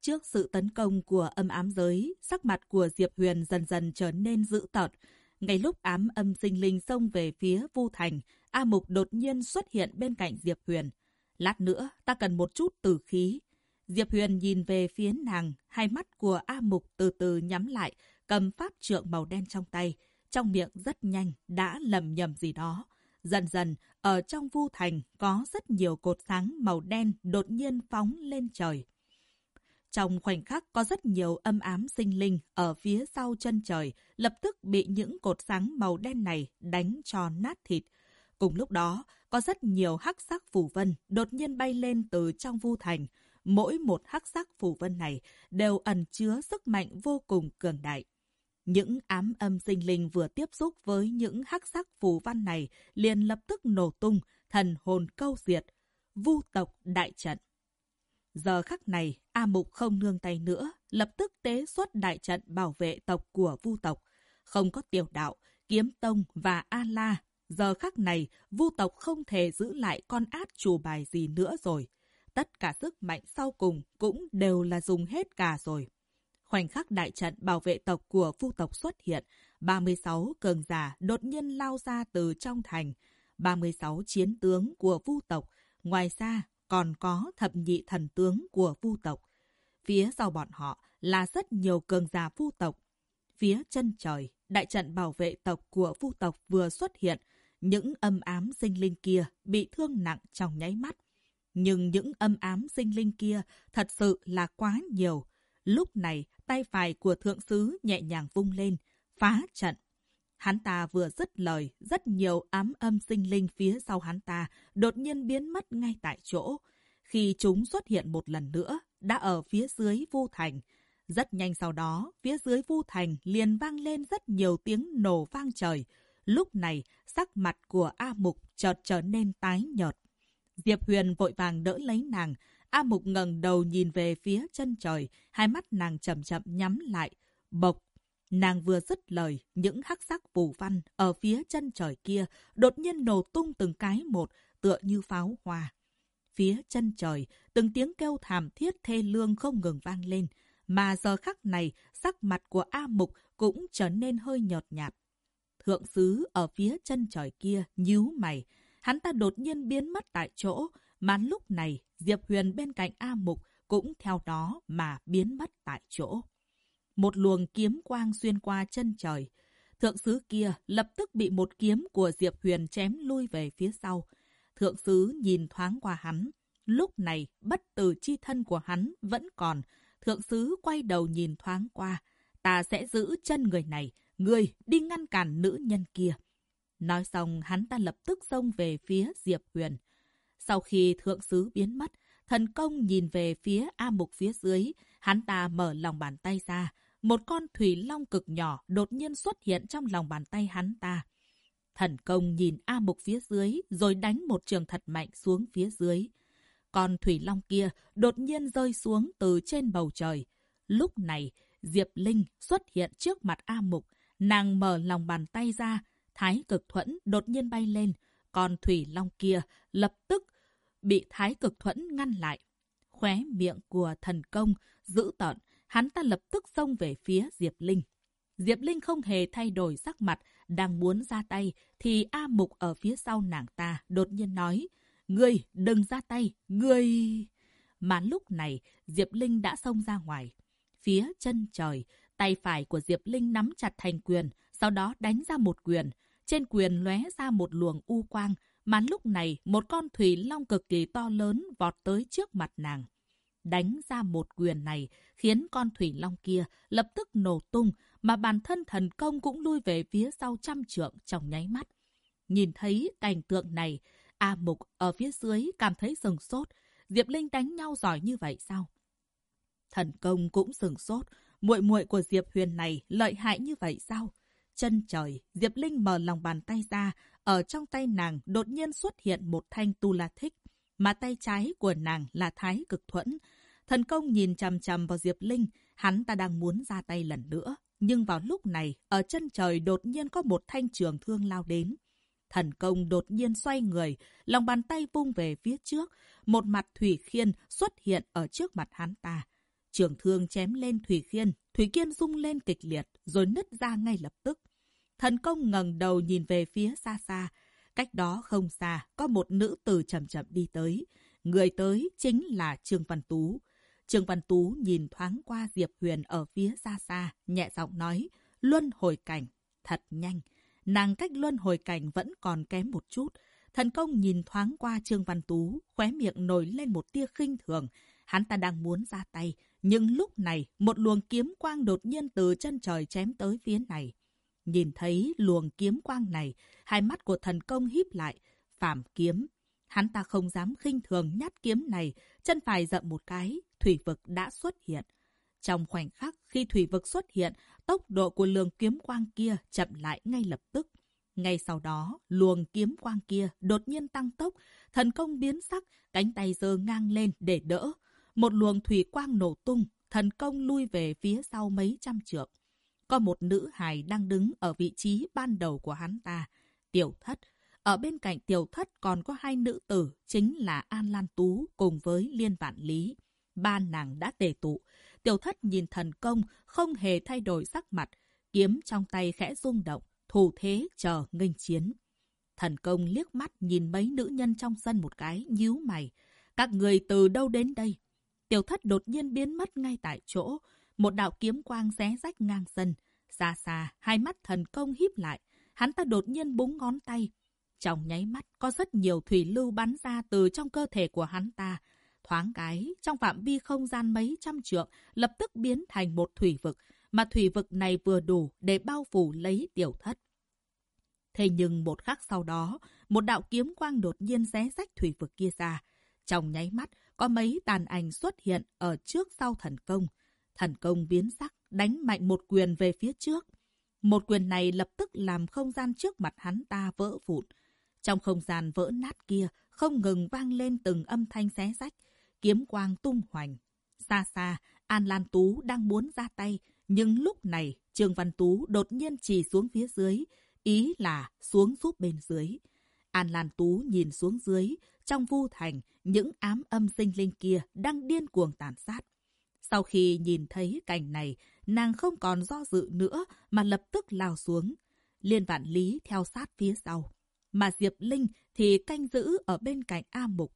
Trước sự tấn công của âm ám giới, sắc mặt của Diệp Huyền dần dần trở nên dữ tợn. Ngay lúc ám âm sinh linh xông về phía Vu Thành, A Mục đột nhiên xuất hiện bên cạnh Diệp Huyền. Lát nữa, ta cần một chút tử khí. Diệp Huyền nhìn về phía nàng, hai mắt của A Mục từ từ nhắm lại, cầm pháp trượng màu đen trong tay. Trong miệng rất nhanh, đã lầm nhầm gì đó. Dần dần, ở trong Vu Thành có rất nhiều cột sáng màu đen đột nhiên phóng lên trời. Trong khoảnh khắc có rất nhiều âm ám sinh linh ở phía sau chân trời, lập tức bị những cột sáng màu đen này đánh cho nát thịt. Cùng lúc đó, có rất nhiều hắc sắc phủ vân đột nhiên bay lên từ trong vu thành. Mỗi một hắc sắc phủ vân này đều ẩn chứa sức mạnh vô cùng cường đại. Những ám âm sinh linh vừa tiếp xúc với những hắc sắc phù văn này liền lập tức nổ tung, thần hồn câu diệt, vu tộc đại trận. Giờ khắc này, A Mục không nương tay nữa, lập tức tế xuất đại trận bảo vệ tộc của Vu tộc. Không có tiểu đạo, kiếm tông và A-la. Giờ khắc này, Vu tộc không thể giữ lại con át chủ bài gì nữa rồi. Tất cả sức mạnh sau cùng cũng đều là dùng hết cả rồi. Khoảnh khắc đại trận bảo vệ tộc của Vu tộc xuất hiện, 36 cường giả đột nhiên lao ra từ trong thành. 36 chiến tướng của Vu tộc. Ngoài ra, còn có thập nhị thần tướng của vu tộc. Phía sau bọn họ là rất nhiều cường giả vu tộc. Phía chân trời, đại trận bảo vệ tộc của vu tộc vừa xuất hiện, những âm ám sinh linh kia bị thương nặng trong nháy mắt. Nhưng những âm ám sinh linh kia thật sự là quá nhiều. Lúc này, tay phải của thượng sứ nhẹ nhàng vung lên, phá trận. Hắn ta vừa dứt lời, rất nhiều ám âm sinh linh phía sau hắn ta đột nhiên biến mất ngay tại chỗ. Khi chúng xuất hiện một lần nữa, đã ở phía dưới Vu Thành. Rất nhanh sau đó, phía dưới Vu Thành liền vang lên rất nhiều tiếng nổ vang trời. Lúc này, sắc mặt của A Mục chợt trở nên tái nhợt. Diệp Huyền vội vàng đỡ lấy nàng. A Mục ngẩng đầu nhìn về phía chân trời, hai mắt nàng chậm chậm nhắm lại. Bộc Nàng vừa dứt lời, những hắc sắc phù văn ở phía chân trời kia đột nhiên nổ tung từng cái một, tựa như pháo hoa. Phía chân trời, từng tiếng kêu thảm thiết thê lương không ngừng vang lên, mà giờ khắc này, sắc mặt của A Mục cũng trở nên hơi nhợt nhạt. Thượng sứ ở phía chân trời kia nhíu mày, hắn ta đột nhiên biến mất tại chỗ, mà lúc này Diệp Huyền bên cạnh A Mục cũng theo đó mà biến mất tại chỗ một luồng kiếm quang xuyên qua chân trời. Thượng sứ kia lập tức bị một kiếm của Diệp Huyền chém lui về phía sau. Thượng sứ nhìn thoáng qua hắn. Lúc này, bất tử chi thân của hắn vẫn còn. Thượng sứ quay đầu nhìn thoáng qua. Ta sẽ giữ chân người này. Người đi ngăn cản nữ nhân kia. Nói xong, hắn ta lập tức xông về phía Diệp Huyền. Sau khi thượng sứ biến mất, thần công nhìn về phía A Mục phía dưới. Hắn ta mở lòng bàn tay ra, một con thủy long cực nhỏ đột nhiên xuất hiện trong lòng bàn tay hắn ta. Thần công nhìn A Mục phía dưới rồi đánh một trường thật mạnh xuống phía dưới. Con thủy long kia đột nhiên rơi xuống từ trên bầu trời. Lúc này, Diệp Linh xuất hiện trước mặt A Mục. Nàng mở lòng bàn tay ra, thái cực thuẫn đột nhiên bay lên. Con thủy long kia lập tức bị thái cực thuẫn ngăn lại. Khóe miệng của thần công dữ tợn hắn ta lập tức xông về phía Diệp Linh. Diệp Linh không hề thay đổi sắc mặt, đang muốn ra tay, thì A Mục ở phía sau nàng ta đột nhiên nói, Ngươi, đừng ra tay, ngươi... Mà lúc này, Diệp Linh đã xông ra ngoài. Phía chân trời, tay phải của Diệp Linh nắm chặt thành quyền, sau đó đánh ra một quyền. Trên quyền lóe ra một luồng u quang, mà lúc này một con thủy long cực kỳ to lớn vọt tới trước mặt nàng đánh ra một quyền này khiến con thủy long kia lập tức nổ tung, mà bản thân thần công cũng lui về phía sau trăm trượng trong nháy mắt. Nhìn thấy cảnh tượng này, A Mục ở phía dưới cảm thấy sừng sốt. Diệp Linh đánh nhau giỏi như vậy sao? Thần công cũng sừng sốt. muội muội của Diệp Huyền này lợi hại như vậy sao? Chân trời, Diệp Linh mở lòng bàn tay ra. Ở trong tay nàng đột nhiên xuất hiện một thanh tu la thích. Mà tay trái của nàng là thái cực thuẫn. Thần công nhìn chằm chằm vào Diệp Linh. Hắn ta đang muốn ra tay lần nữa. Nhưng vào lúc này, ở chân trời đột nhiên có một thanh trường thương lao đến. Thần công đột nhiên xoay người, lòng bàn tay vung về phía trước. Một mặt Thủy Khiên xuất hiện ở trước mặt hắn ta. Trường thương chém lên Thủy Khiên, Thủy Kiên rung lên kịch liệt, rồi nứt ra ngay lập tức. Thần công ngẩng đầu nhìn về phía xa xa. Cách đó không xa, có một nữ tử chậm chậm đi tới. Người tới chính là Trương Văn Tú. Trương Văn Tú nhìn thoáng qua Diệp Huyền ở phía xa xa, nhẹ giọng nói, luân hồi cảnh, thật nhanh. Nàng cách luân hồi cảnh vẫn còn kém một chút. Thần công nhìn thoáng qua Trương Văn Tú, khóe miệng nổi lên một tia khinh thường. Hắn ta đang muốn ra tay, nhưng lúc này một luồng kiếm quang đột nhiên từ chân trời chém tới phía này. Nhìn thấy luồng kiếm quang này, hai mắt của thần công híp lại, phạm kiếm. Hắn ta không dám khinh thường nhát kiếm này, chân phải dậm một cái, thủy vực đã xuất hiện. Trong khoảnh khắc khi thủy vực xuất hiện, tốc độ của luồng kiếm quang kia chậm lại ngay lập tức. Ngay sau đó, luồng kiếm quang kia đột nhiên tăng tốc, thần công biến sắc, cánh tay giơ ngang lên để đỡ. Một luồng thủy quang nổ tung, thần công lui về phía sau mấy trăm trượng. Có một nữ hài đang đứng ở vị trí ban đầu của hắn ta, tiểu thất. Ở bên cạnh tiểu thất còn có hai nữ tử, chính là An Lan Tú cùng với Liên Vạn Lý. Ba nàng đã tề tụ, Tiểu thất nhìn thần công, không hề thay đổi sắc mặt, kiếm trong tay khẽ rung động, thủ thế chờ nghênh chiến. Thần công liếc mắt nhìn mấy nữ nhân trong sân một cái, nhíu mày. Các người từ đâu đến đây? Tiểu thất đột nhiên biến mất ngay tại chỗ. Một đạo kiếm quang xé rách ngang sân. Xa xa, hai mắt thần công híp lại. Hắn ta đột nhiên búng ngón tay. Trong nháy mắt, có rất nhiều thủy lưu bắn ra từ trong cơ thể của hắn ta. Thoáng cái, trong phạm vi không gian mấy trăm trượng, lập tức biến thành một thủy vực, mà thủy vực này vừa đủ để bao phủ lấy tiểu thất. Thế nhưng một khắc sau đó, một đạo kiếm quang đột nhiên xé rách thủy vực kia ra. Trong nháy mắt, có mấy tàn ảnh xuất hiện ở trước sau thần công. Thần công biến sắc, đánh mạnh một quyền về phía trước. Một quyền này lập tức làm không gian trước mặt hắn ta vỡ vụn. Trong không gian vỡ nát kia, không ngừng vang lên từng âm thanh xé rách kiếm quang tung hoành. Xa xa, An Lan Tú đang muốn ra tay, nhưng lúc này Trương Văn Tú đột nhiên chỉ xuống phía dưới, ý là xuống giúp bên dưới. An Lan Tú nhìn xuống dưới, trong vu thành, những ám âm sinh linh kia đang điên cuồng tàn sát. Sau khi nhìn thấy cảnh này, nàng không còn do dự nữa mà lập tức lao xuống. Liên vạn lý theo sát phía sau. Mà Diệp Linh thì canh giữ ở bên cạnh A Mục.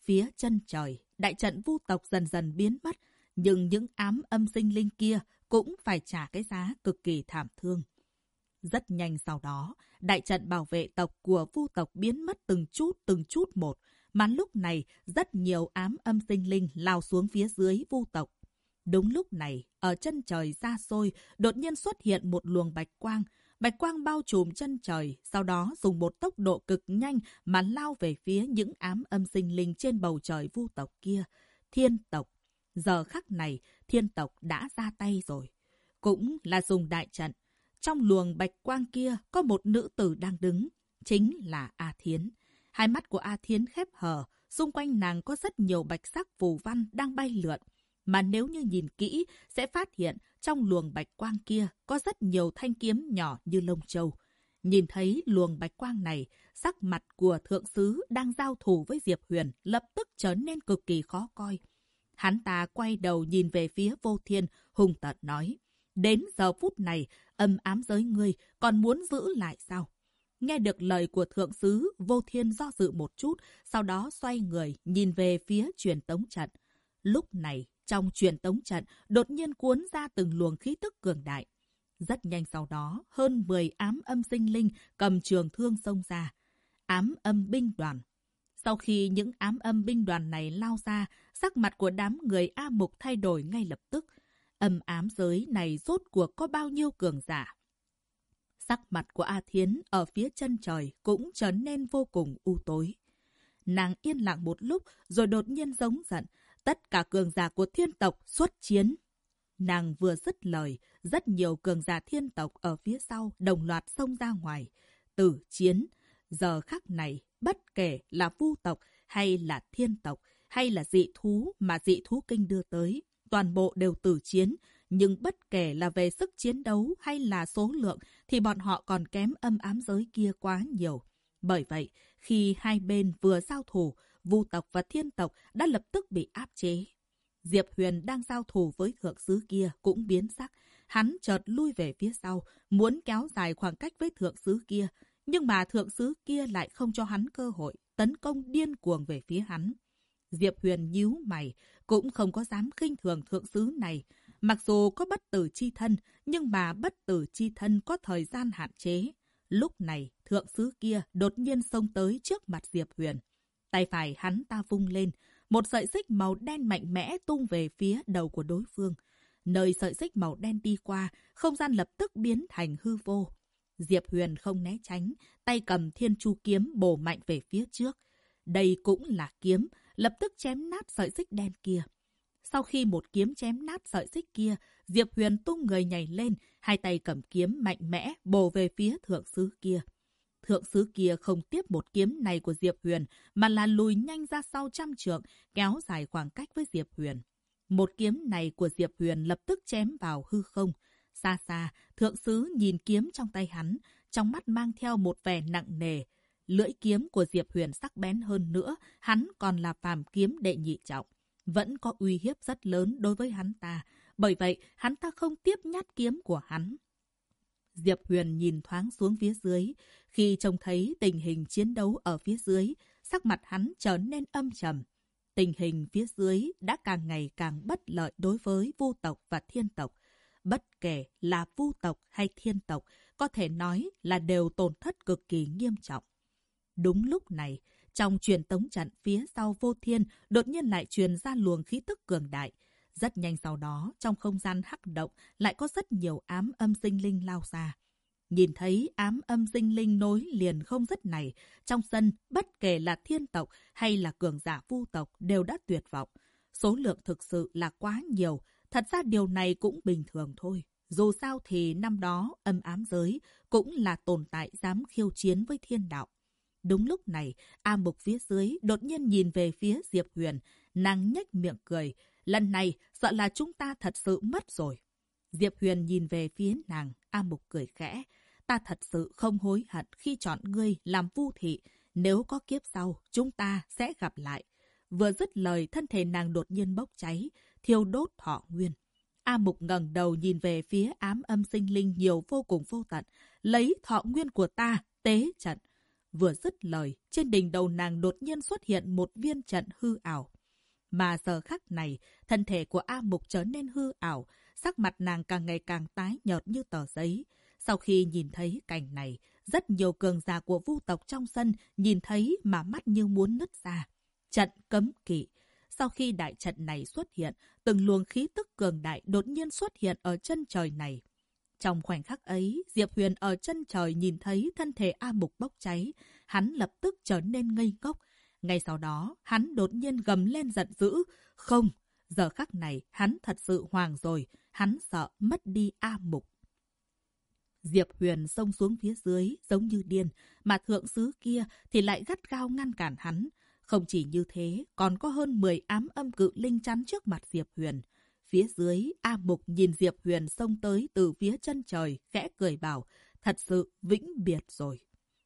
Phía chân trời, đại trận vu tộc dần dần biến mất, nhưng những ám âm sinh linh kia cũng phải trả cái giá cực kỳ thảm thương. Rất nhanh sau đó, đại trận bảo vệ tộc của vu tộc biến mất từng chút từng chút một, mà lúc này rất nhiều ám âm sinh linh lao xuống phía dưới vu tộc. Đúng lúc này, ở chân trời xa xôi, đột nhiên xuất hiện một luồng bạch quang, Bạch quang bao trùm chân trời, sau đó dùng một tốc độ cực nhanh mà lao về phía những ám âm sinh linh trên bầu trời vu tộc kia. Thiên tộc. Giờ khắc này, thiên tộc đã ra tay rồi. Cũng là dùng đại trận. Trong luồng bạch quang kia có một nữ tử đang đứng. Chính là A Thiến. Hai mắt của A Thiến khép hờ. Xung quanh nàng có rất nhiều bạch sắc phù văn đang bay lượn. Mà nếu như nhìn kỹ, sẽ phát hiện trong luồng bạch quang kia có rất nhiều thanh kiếm nhỏ như lông châu. Nhìn thấy luồng bạch quang này, sắc mặt của thượng sứ đang giao thủ với Diệp Huyền lập tức trở nên cực kỳ khó coi. Hắn ta quay đầu nhìn về phía vô thiên, hùng tợn nói. Đến giờ phút này, âm ám giới ngươi còn muốn giữ lại sao? Nghe được lời của thượng sứ, vô thiên do dự một chút, sau đó xoay người, nhìn về phía truyền tống trận. Lúc này, trong truyền tống trận, đột nhiên cuốn ra từng luồng khí tức cường đại. Rất nhanh sau đó, hơn 10 ám âm sinh linh cầm trường thương xông ra. Ám âm binh đoàn. Sau khi những ám âm binh đoàn này lao ra, sắc mặt của đám người A Mục thay đổi ngay lập tức. Âm ám giới này rốt cuộc có bao nhiêu cường giả. Sắc mặt của A Thiến ở phía chân trời cũng trở nên vô cùng u tối. Nàng yên lặng một lúc rồi đột nhiên giống giận. Tất cả cường giả của thiên tộc xuất chiến. Nàng vừa dứt lời, rất nhiều cường giả thiên tộc ở phía sau đồng loạt xông ra ngoài. Tử chiến. Giờ khắc này, bất kể là vu tộc hay là thiên tộc hay là dị thú mà dị thú kinh đưa tới, toàn bộ đều tử chiến. Nhưng bất kể là về sức chiến đấu hay là số lượng thì bọn họ còn kém âm ám giới kia quá nhiều. Bởi vậy, khi hai bên vừa giao thủ, vu tộc và thiên tộc đã lập tức bị áp chế. Diệp Huyền đang giao thủ với thượng sứ kia cũng biến sắc. Hắn chợt lui về phía sau, muốn kéo dài khoảng cách với thượng sứ kia. Nhưng mà thượng sứ kia lại không cho hắn cơ hội, tấn công điên cuồng về phía hắn. Diệp Huyền nhíu mày, cũng không có dám khinh thường thượng sứ này. Mặc dù có bất tử chi thân, nhưng mà bất tử chi thân có thời gian hạn chế. Lúc này, thượng sứ kia đột nhiên xông tới trước mặt Diệp Huyền. Tay phải hắn ta vung lên, một sợi xích màu đen mạnh mẽ tung về phía đầu của đối phương. Nơi sợi xích màu đen đi qua, không gian lập tức biến thành hư vô. Diệp Huyền không né tránh, tay cầm thiên chu kiếm bổ mạnh về phía trước. Đây cũng là kiếm, lập tức chém nát sợi xích đen kia. Sau khi một kiếm chém nát sợi xích kia, Diệp Huyền tung người nhảy lên, hai tay cầm kiếm mạnh mẽ bổ về phía thượng sứ kia. Thượng sứ kia không tiếp một kiếm này của Diệp Huyền, mà là lùi nhanh ra sau trăm trượng, kéo dài khoảng cách với Diệp Huyền. Một kiếm này của Diệp Huyền lập tức chém vào hư không. Xa xa, thượng sứ nhìn kiếm trong tay hắn, trong mắt mang theo một vẻ nặng nề. Lưỡi kiếm của Diệp Huyền sắc bén hơn nữa, hắn còn là phàm kiếm đệ nhị trọng. Vẫn có uy hiếp rất lớn đối với hắn ta. Bởi vậy, hắn ta không tiếp nhát kiếm của hắn. Diệp Huyền nhìn thoáng xuống phía dưới. Khi trông thấy tình hình chiến đấu ở phía dưới, sắc mặt hắn trở nên âm trầm. Tình hình phía dưới đã càng ngày càng bất lợi đối với vu tộc và thiên tộc. Bất kể là vu tộc hay thiên tộc, có thể nói là đều tổn thất cực kỳ nghiêm trọng. Đúng lúc này, trong truyền tống trận phía sau vô thiên đột nhiên lại truyền ra luồng khí tức cường đại. Rất nhanh sau đó, trong không gian hắc động lại có rất nhiều ám âm sinh linh lao ra. Nhìn thấy ám âm sinh linh nối liền không dứt này, trong sân bất kể là thiên tộc hay là cường giả vu tộc đều đã tuyệt vọng. Số lượng thực sự là quá nhiều, thật ra điều này cũng bình thường thôi. Dù sao thì năm đó âm ám giới cũng là tồn tại dám khiêu chiến với thiên đạo. Đúng lúc này, A Mục phía dưới đột nhiên nhìn về phía Diệp Huyền, nàng nhếch miệng cười. Lần này, sợ là chúng ta thật sự mất rồi. Diệp Huyền nhìn về phía nàng, A Mục cười khẽ. Ta thật sự không hối hận khi chọn ngươi làm vu thị. Nếu có kiếp sau, chúng ta sẽ gặp lại. Vừa dứt lời, thân thể nàng đột nhiên bốc cháy, thiêu đốt thọ nguyên. A Mục ngẩng đầu nhìn về phía ám âm sinh linh nhiều vô cùng vô tận. Lấy thọ nguyên của ta, tế trận. Vừa dứt lời, trên đỉnh đầu nàng đột nhiên xuất hiện một viên trận hư ảo. Mà giờ khắc này, thân thể của A Mục trở nên hư ảo, sắc mặt nàng càng ngày càng tái nhợt như tờ giấy. Sau khi nhìn thấy cảnh này, rất nhiều cường giả của vu tộc trong sân nhìn thấy mà mắt như muốn nứt ra. Trận cấm kỵ. Sau khi đại trận này xuất hiện, từng luồng khí tức cường đại đột nhiên xuất hiện ở chân trời này. Trong khoảnh khắc ấy, Diệp Huyền ở chân trời nhìn thấy thân thể A Mục bốc cháy. Hắn lập tức trở nên ngây ngốc. Ngay sau đó, hắn đột nhiên gầm lên giận dữ. Không, giờ khắc này, hắn thật sự hoàng rồi. Hắn sợ mất đi A Mục. Diệp Huyền xông xuống phía dưới, giống như điên, mà thượng sứ kia thì lại gắt gao ngăn cản hắn. Không chỉ như thế, còn có hơn 10 ám âm cự linh chắn trước mặt Diệp Huyền. Phía dưới, A Mục nhìn Diệp Huyền xông tới từ phía chân trời, khẽ cười bảo, thật sự vĩnh biệt rồi.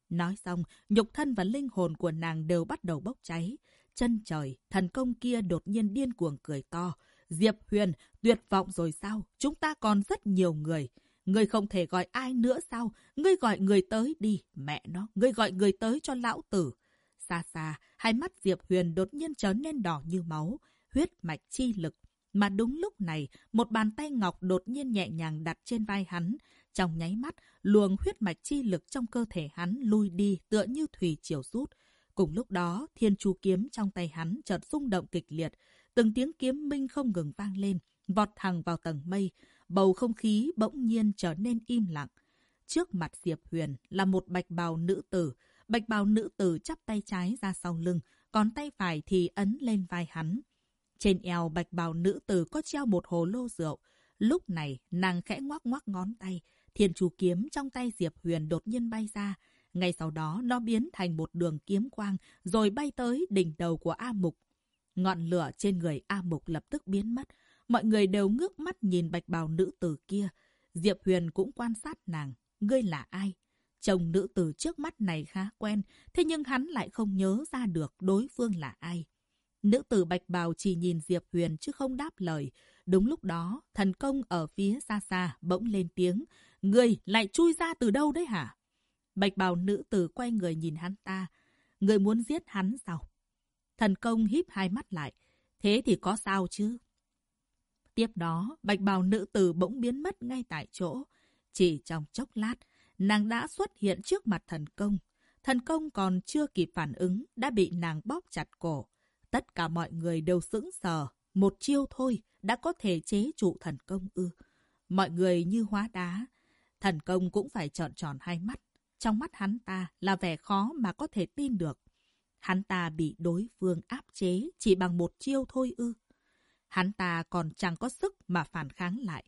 Nói xong, nhục thân và linh hồn của nàng đều bắt đầu bốc cháy. Chân trời, thần công kia đột nhiên điên cuồng cười to. Diệp Huyền, tuyệt vọng rồi sao? Chúng ta còn rất nhiều người. Ngươi không thể gọi ai nữa sao? Ngươi gọi người tới đi. Mẹ nó, ngươi gọi người tới cho lão tử. Xa xa, hai mắt Diệp Huyền đột nhiên trở nên đỏ như máu. Huyết mạch chi lực mà đúng lúc này, một bàn tay ngọc đột nhiên nhẹ nhàng đặt trên vai hắn. Trong nháy mắt, luồng huyết mạch chi lực trong cơ thể hắn lui đi tựa như thủy chiều rút. Cùng lúc đó, thiên chu kiếm trong tay hắn chợt rung động kịch liệt. Từng tiếng kiếm minh không ngừng vang lên, vọt thẳng vào tầng mây. Bầu không khí bỗng nhiên trở nên im lặng. Trước mặt Diệp Huyền là một bạch bào nữ tử. Bạch bào nữ tử chắp tay trái ra sau lưng, còn tay phải thì ấn lên vai hắn. Trên eo bạch bào nữ tử có treo một hồ lô rượu. Lúc này, nàng khẽ ngoắc ngoắc ngón tay. Thiên chủ kiếm trong tay Diệp Huyền đột nhiên bay ra. Ngay sau đó, nó biến thành một đường kiếm quang, rồi bay tới đỉnh đầu của A Mục. Ngọn lửa trên người A Mục lập tức biến mất. Mọi người đều ngước mắt nhìn bạch bào nữ tử kia. Diệp Huyền cũng quan sát nàng. Ngươi là ai? Chồng nữ tử trước mắt này khá quen, thế nhưng hắn lại không nhớ ra được đối phương là ai. Nữ tử bạch bào chỉ nhìn Diệp Huyền chứ không đáp lời. Đúng lúc đó, thần công ở phía xa xa bỗng lên tiếng. Người lại chui ra từ đâu đấy hả? Bạch bào nữ tử quay người nhìn hắn ta. Người muốn giết hắn sao? Thần công híp hai mắt lại. Thế thì có sao chứ? Tiếp đó, bạch bào nữ tử bỗng biến mất ngay tại chỗ. Chỉ trong chốc lát, nàng đã xuất hiện trước mặt thần công. Thần công còn chưa kịp phản ứng, đã bị nàng bóp chặt cổ. Tất cả mọi người đều sững sờ. Một chiêu thôi, đã có thể chế trụ thần công ư. Mọi người như hóa đá. Thần công cũng phải trợn tròn hai mắt. Trong mắt hắn ta là vẻ khó mà có thể tin được. Hắn ta bị đối phương áp chế chỉ bằng một chiêu thôi ư. Hắn ta còn chẳng có sức mà phản kháng lại.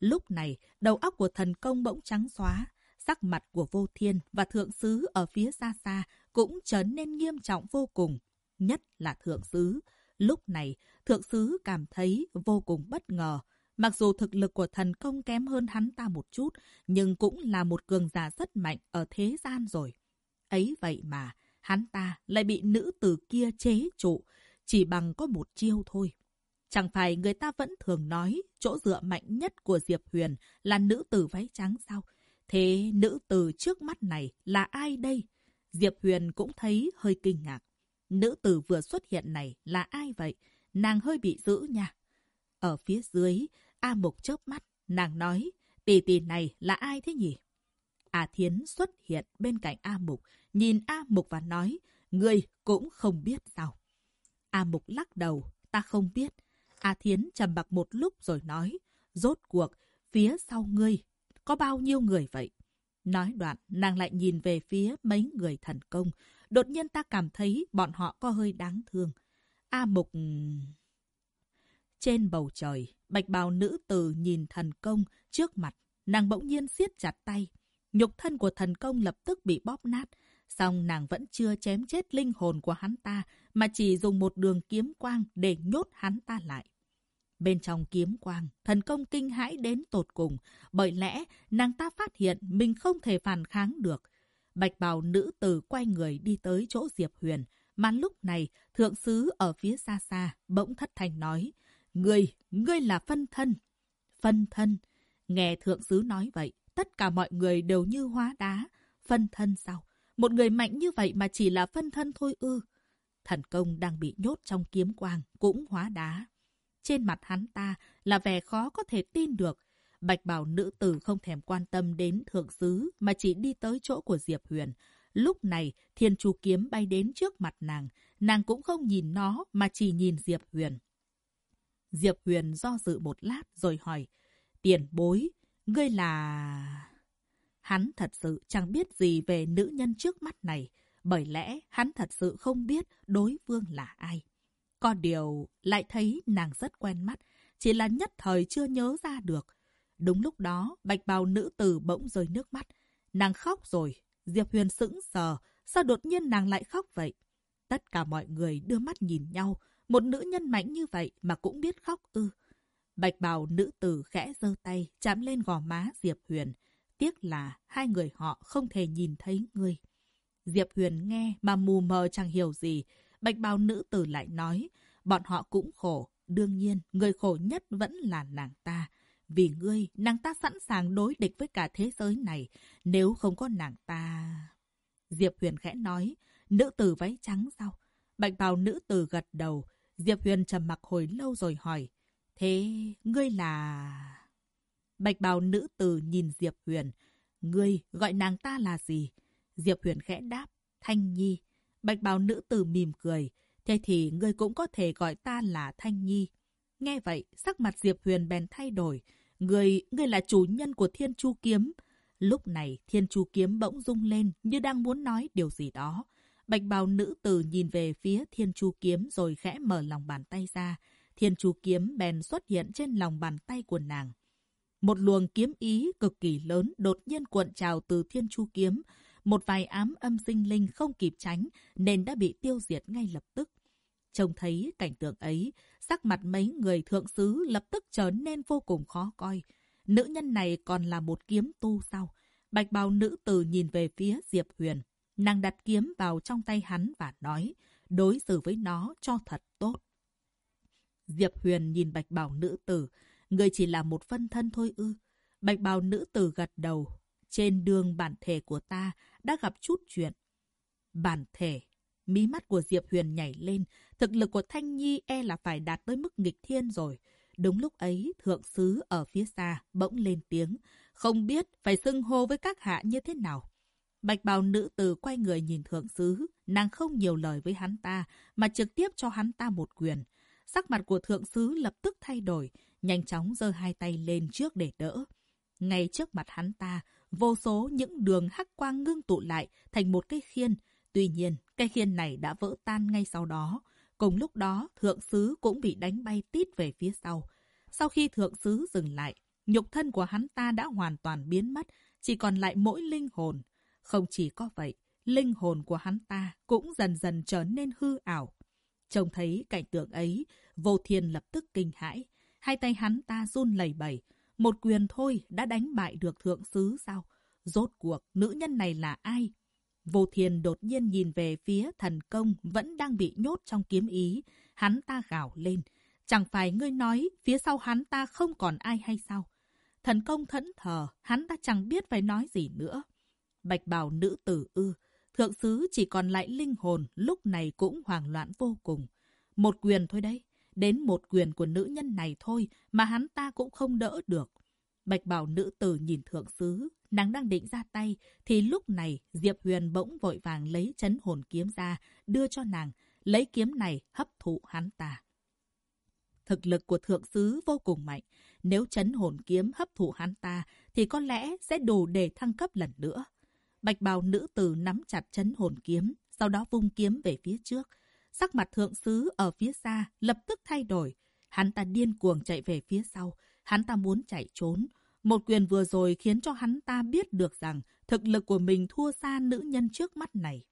Lúc này, đầu óc của thần công bỗng trắng xóa. Sắc mặt của vô thiên và thượng sứ ở phía xa xa cũng trở nên nghiêm trọng vô cùng. Nhất là thượng sứ. Lúc này, thượng sứ cảm thấy vô cùng bất ngờ. Mặc dù thực lực của thần công kém hơn hắn ta một chút, nhưng cũng là một cường giả rất mạnh ở thế gian rồi. Ấy vậy mà, hắn ta lại bị nữ tử kia chế trụ, chỉ bằng có một chiêu thôi. Chẳng phải người ta vẫn thường nói chỗ dựa mạnh nhất của Diệp Huyền là nữ tử váy trắng sao? Thế nữ tử trước mắt này là ai đây? Diệp Huyền cũng thấy hơi kinh ngạc. Nữ tử vừa xuất hiện này là ai vậy? Nàng hơi bị dữ nha. Ở phía dưới, A Mục chớp mắt, nàng nói, tỷ tỷ này là ai thế nhỉ? A Thiến xuất hiện bên cạnh A Mục, nhìn A Mục và nói, ngươi cũng không biết sao. A Mục lắc đầu, ta không biết. A Thiến trầm mặc một lúc rồi nói, rốt cuộc, phía sau ngươi, có bao nhiêu người vậy? Nói đoạn, nàng lại nhìn về phía mấy người thần công. Đột nhiên ta cảm thấy bọn họ có hơi đáng thương. A Mục... Ừ, trên bầu trời, bạch bào nữ tử nhìn thần công trước mặt. Nàng bỗng nhiên siết chặt tay. Nhục thân của thần công lập tức bị bóp nát. Song nàng vẫn chưa chém chết linh hồn của hắn ta, mà chỉ dùng một đường kiếm quang để nhốt hắn ta lại. Bên trong kiếm quang, thần công kinh hãi đến tột cùng, bởi lẽ nàng ta phát hiện mình không thể phản kháng được. Bạch bào nữ tử quay người đi tới chỗ Diệp Huyền, mà lúc này thượng sứ ở phía xa xa bỗng thất thanh nói, Ngươi, ngươi là phân thân. Phân thân. Nghe thượng sứ nói vậy, tất cả mọi người đều như hóa đá. Phân thân sao? Một người mạnh như vậy mà chỉ là phân thân thôi ư. Thần công đang bị nhốt trong kiếm quang, cũng hóa đá. Trên mặt hắn ta là vẻ khó có thể tin được. Bạch bảo nữ tử không thèm quan tâm đến thượng sứ mà chỉ đi tới chỗ của Diệp Huyền. Lúc này, thiên chú kiếm bay đến trước mặt nàng. Nàng cũng không nhìn nó mà chỉ nhìn Diệp Huyền. Diệp Huyền do dự một lát rồi hỏi. Tiền bối, ngươi là... Hắn thật sự chẳng biết gì về nữ nhân trước mắt này. Bởi lẽ hắn thật sự không biết đối phương là ai. Có điều lại thấy nàng rất quen mắt, chỉ là nhất thời chưa nhớ ra được. Đúng lúc đó, bạch bào nữ tử bỗng rơi nước mắt. Nàng khóc rồi. Diệp Huyền sững sờ. Sao đột nhiên nàng lại khóc vậy? Tất cả mọi người đưa mắt nhìn nhau. Một nữ nhân mạnh như vậy mà cũng biết khóc ư. Bạch bào nữ tử khẽ giơ tay, chạm lên gò má Diệp Huyền. Tiếc là hai người họ không thể nhìn thấy ngươi. Diệp Huyền nghe mà mù mờ chẳng hiểu gì. Bạch bào nữ tử lại nói, bọn họ cũng khổ. Đương nhiên, người khổ nhất vẫn là nàng ta. Vì ngươi, nàng ta sẵn sàng đối địch với cả thế giới này. Nếu không có nàng ta... Diệp Huyền khẽ nói, nữ tử váy trắng sao? Bạch bào nữ tử gật đầu. Diệp Huyền trầm mặc hồi lâu rồi hỏi. Thế ngươi là... Bạch bào nữ tử nhìn Diệp Huyền. Ngươi gọi nàng ta là gì? Diệp Huyền khẽ đáp. Thanh Nhi. Bạch bào nữ tử mỉm cười. Thế thì ngươi cũng có thể gọi ta là Thanh Nhi. Nghe vậy, sắc mặt Diệp Huyền bèn thay đổi người người là chủ nhân của Thiên Chu Kiếm. Lúc này, Thiên Chu Kiếm bỗng rung lên như đang muốn nói điều gì đó. Bạch bào nữ tử nhìn về phía Thiên Chu Kiếm rồi khẽ mở lòng bàn tay ra. Thiên Chu Kiếm bèn xuất hiện trên lòng bàn tay của nàng. Một luồng kiếm ý cực kỳ lớn đột nhiên cuộn trào từ Thiên Chu Kiếm. Một vài ám âm sinh linh không kịp tránh nên đã bị tiêu diệt ngay lập tức. Trông thấy cảnh tượng ấy, sắc mặt mấy người thượng sứ lập tức trở nên vô cùng khó coi. Nữ nhân này còn là một kiếm tu sao? Bạch bào nữ tử nhìn về phía Diệp Huyền. Nàng đặt kiếm vào trong tay hắn và nói, đối xử với nó cho thật tốt. Diệp Huyền nhìn bạch bào nữ tử, người chỉ là một phân thân thôi ư. Bạch bào nữ tử gật đầu, trên đường bản thể của ta đã gặp chút chuyện. Bản thể, mí mắt của Diệp Huyền nhảy lên, thực lực của Thanh Nhi e là phải đạt tới mức nghịch thiên rồi. Đúng lúc ấy, thượng sứ ở phía xa bỗng lên tiếng, không biết phải xưng hô với các hạ như thế nào. Bạch bào nữ tử quay người nhìn thượng sứ, nàng không nhiều lời với hắn ta, mà trực tiếp cho hắn ta một quyền. Sắc mặt của thượng sứ lập tức thay đổi, nhanh chóng giơ hai tay lên trước để đỡ. Ngay trước mặt hắn ta, vô số những đường hắc quang ngưng tụ lại thành một cái khiên. Tuy nhiên, cây khiên này đã vỡ tan ngay sau đó. Cùng lúc đó, thượng sứ cũng bị đánh bay tít về phía sau. Sau khi thượng sứ dừng lại, nhục thân của hắn ta đã hoàn toàn biến mất, chỉ còn lại mỗi linh hồn. Không chỉ có vậy, linh hồn của hắn ta cũng dần dần trở nên hư ảo. Trông thấy cảnh tượng ấy, vô thiên lập tức kinh hãi. Hai tay hắn ta run lẩy bẩy. Một quyền thôi đã đánh bại được thượng sứ sao? Rốt cuộc, nữ nhân này là ai? Vô thiên đột nhiên nhìn về phía thần công vẫn đang bị nhốt trong kiếm ý. Hắn ta gào lên. Chẳng phải ngươi nói phía sau hắn ta không còn ai hay sao? Thần công thẫn thờ, hắn ta chẳng biết phải nói gì nữa. Bạch bào nữ tử ư. Thượng sứ chỉ còn lại linh hồn, lúc này cũng hoảng loạn vô cùng. Một quyền thôi đấy. Đến một quyền của nữ nhân này thôi mà hắn ta cũng không đỡ được. Bạch bào nữ tử nhìn thượng sứ, nàng đang định ra tay, thì lúc này Diệp Huyền bỗng vội vàng lấy chấn hồn kiếm ra, đưa cho nàng, lấy kiếm này hấp thụ hắn ta. Thực lực của thượng sứ vô cùng mạnh, nếu chấn hồn kiếm hấp thụ hắn ta, thì có lẽ sẽ đủ để thăng cấp lần nữa. Bạch bào nữ tử nắm chặt chấn hồn kiếm, sau đó vung kiếm về phía trước. Sắc mặt thượng sứ ở phía xa lập tức thay đổi. Hắn ta điên cuồng chạy về phía sau. Hắn ta muốn chạy trốn. Một quyền vừa rồi khiến cho hắn ta biết được rằng thực lực của mình thua xa nữ nhân trước mắt này.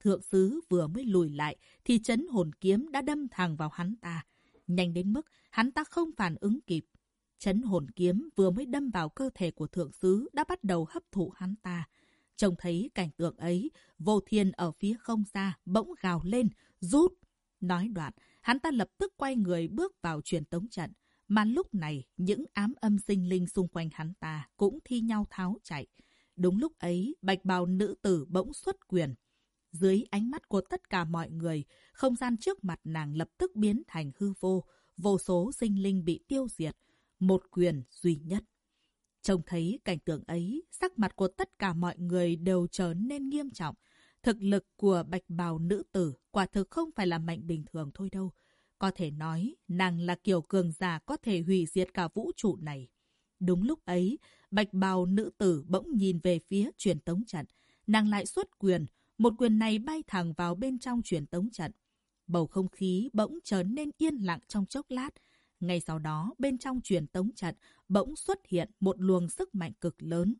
Thượng sứ vừa mới lùi lại thì chấn hồn kiếm đã đâm thẳng vào hắn ta. Nhanh đến mức hắn ta không phản ứng kịp. Chấn hồn kiếm vừa mới đâm vào cơ thể của thượng sứ đã bắt đầu hấp thụ hắn ta. Trông thấy cảnh tượng ấy, vô thiên ở phía không xa, bỗng gào lên, rút. Nói đoạn, hắn ta lập tức quay người bước vào truyền tống trận. Mà lúc này, những ám âm sinh linh xung quanh hắn ta cũng thi nhau tháo chạy. Đúng lúc ấy, bạch bào nữ tử bỗng xuất quyền. Dưới ánh mắt của tất cả mọi người, không gian trước mặt nàng lập tức biến thành hư vô. Vô số sinh linh bị tiêu diệt. Một quyền duy nhất. Trông thấy cảnh tượng ấy, sắc mặt của tất cả mọi người đều trở nên nghiêm trọng. Thực lực của bạch bào nữ tử quả thực không phải là mạnh bình thường thôi đâu. Có thể nói, nàng là kiểu cường giả có thể hủy diệt cả vũ trụ này. Đúng lúc ấy, bạch bào nữ tử bỗng nhìn về phía truyền tống trận. Nàng lại xuất quyền, một quyền này bay thẳng vào bên trong truyền tống trận. Bầu không khí bỗng trở nên yên lặng trong chốc lát. Ngay sau đó, bên trong truyền tống trận bỗng xuất hiện một luồng sức mạnh cực lớn.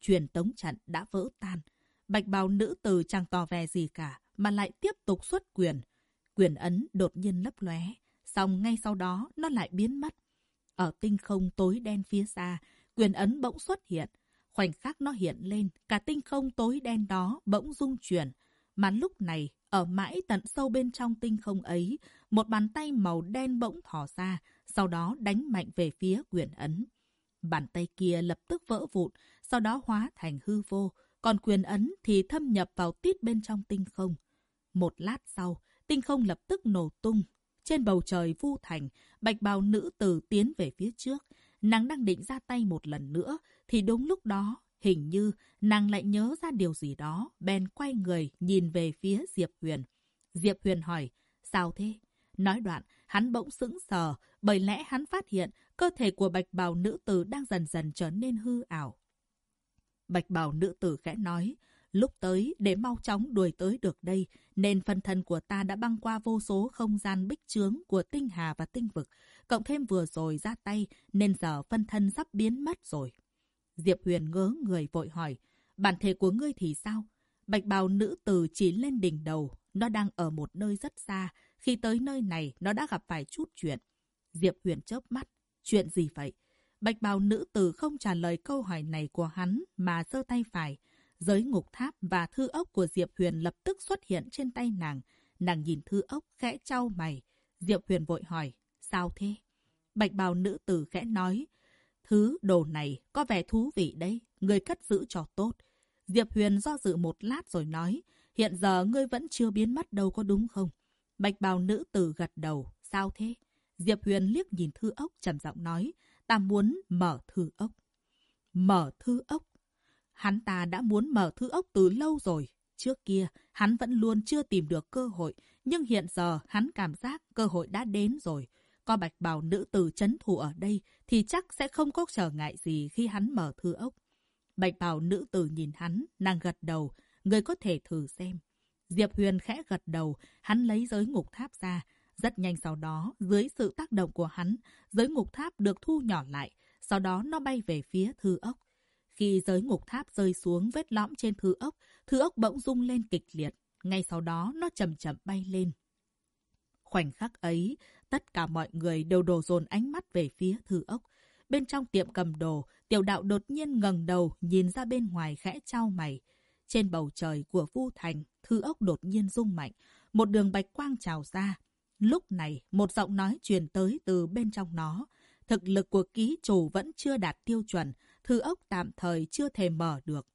Truyền tống trận đã vỡ tan. Bạch bào nữ tử chẳng tỏ vẻ gì cả, mà lại tiếp tục xuất quyền. Quyền ấn đột nhiên lấp lóe, xong ngay sau đó nó lại biến mất. Ở tinh không tối đen phía xa, quyền ấn bỗng xuất hiện. Khoảnh khắc nó hiện lên, cả tinh không tối đen đó bỗng rung chuyển. Mà lúc này, ở mãi tận sâu bên trong tinh không ấy, một bàn tay màu đen bỗng thỏ ra, sau đó đánh mạnh về phía quyền ấn. Bàn tay kia lập tức vỡ vụn, sau đó hóa thành hư vô, còn quyền ấn thì thâm nhập vào tít bên trong tinh không. Một lát sau, tinh không lập tức nổ tung. Trên bầu trời vu thành, bạch bào nữ tử tiến về phía trước. Nàng đang định ra tay một lần nữa, thì đúng lúc đó, Hình như nàng lại nhớ ra điều gì đó, bèn quay người nhìn về phía Diệp Huyền. Diệp Huyền hỏi, sao thế? Nói đoạn, hắn bỗng sững sờ, bởi lẽ hắn phát hiện cơ thể của bạch bào nữ tử đang dần dần trở nên hư ảo. Bạch bào nữ tử khẽ nói, lúc tới để mau chóng đuổi tới được đây, nên phân thân của ta đã băng qua vô số không gian bích trướng của tinh hà và tinh vực, cộng thêm vừa rồi ra tay, nên giờ phân thân sắp biến mất rồi. Diệp Huyền ngớ người vội hỏi, bản thể của ngươi thì sao? Bạch bào nữ tử chỉ lên đỉnh đầu, nó đang ở một nơi rất xa. Khi tới nơi này, nó đã gặp phải chút chuyện. Diệp Huyền chớp mắt. Chuyện gì vậy? Bạch bào nữ tử không trả lời câu hỏi này của hắn mà giơ tay phải. Giới ngục tháp và thư ốc của Diệp Huyền lập tức xuất hiện trên tay nàng. Nàng nhìn thư ốc khẽ trao mày. Diệp Huyền vội hỏi, sao thế? Bạch bào nữ tử khẽ nói, thứ đồ này có vẻ thú vị đấy, người cất giữ cho tốt. Diệp Huyền do dự một lát rồi nói, hiện giờ ngươi vẫn chưa biến mất đâu có đúng không? Bạch bào nữ tử gật đầu, sao thế? Diệp Huyền liếc nhìn thư ốc trầm giọng nói, ta muốn mở thư ốc. Mở thư ốc? Hắn ta đã muốn mở thư ốc từ lâu rồi. Trước kia, hắn vẫn luôn chưa tìm được cơ hội, nhưng hiện giờ hắn cảm giác cơ hội đã đến rồi. Có bạch bào nữ tử chấn thủ ở đây thì chắc sẽ không có trở ngại gì khi hắn mở thư ốc. Bạch bào nữ tử nhìn hắn, nàng gật đầu, người có thể thử xem. Diệp Huyền khẽ gật đầu, hắn lấy giới ngục tháp ra. Rất nhanh sau đó, dưới sự tác động của hắn, giới ngục tháp được thu nhỏ lại, sau đó nó bay về phía thư ốc. Khi giới ngục tháp rơi xuống vết lõm trên thư ốc, thư ốc bỗng rung lên kịch liệt. Ngay sau đó, nó chậm chậm bay lên. Khoảnh khắc ấy, tất cả mọi người đều đổ dồn ánh mắt về phía thư ốc. Bên trong tiệm cầm đồ, tiểu đạo đột nhiên ngẩng đầu nhìn ra bên ngoài khẽ trao mày. Trên bầu trời của Vu Thành, thư ốc đột nhiên rung mạnh, một đường bạch quang trào ra. Lúc này, một giọng nói truyền tới từ bên trong nó. Thực lực của ký chủ vẫn chưa đạt tiêu chuẩn, thư ốc tạm thời chưa thể mở được.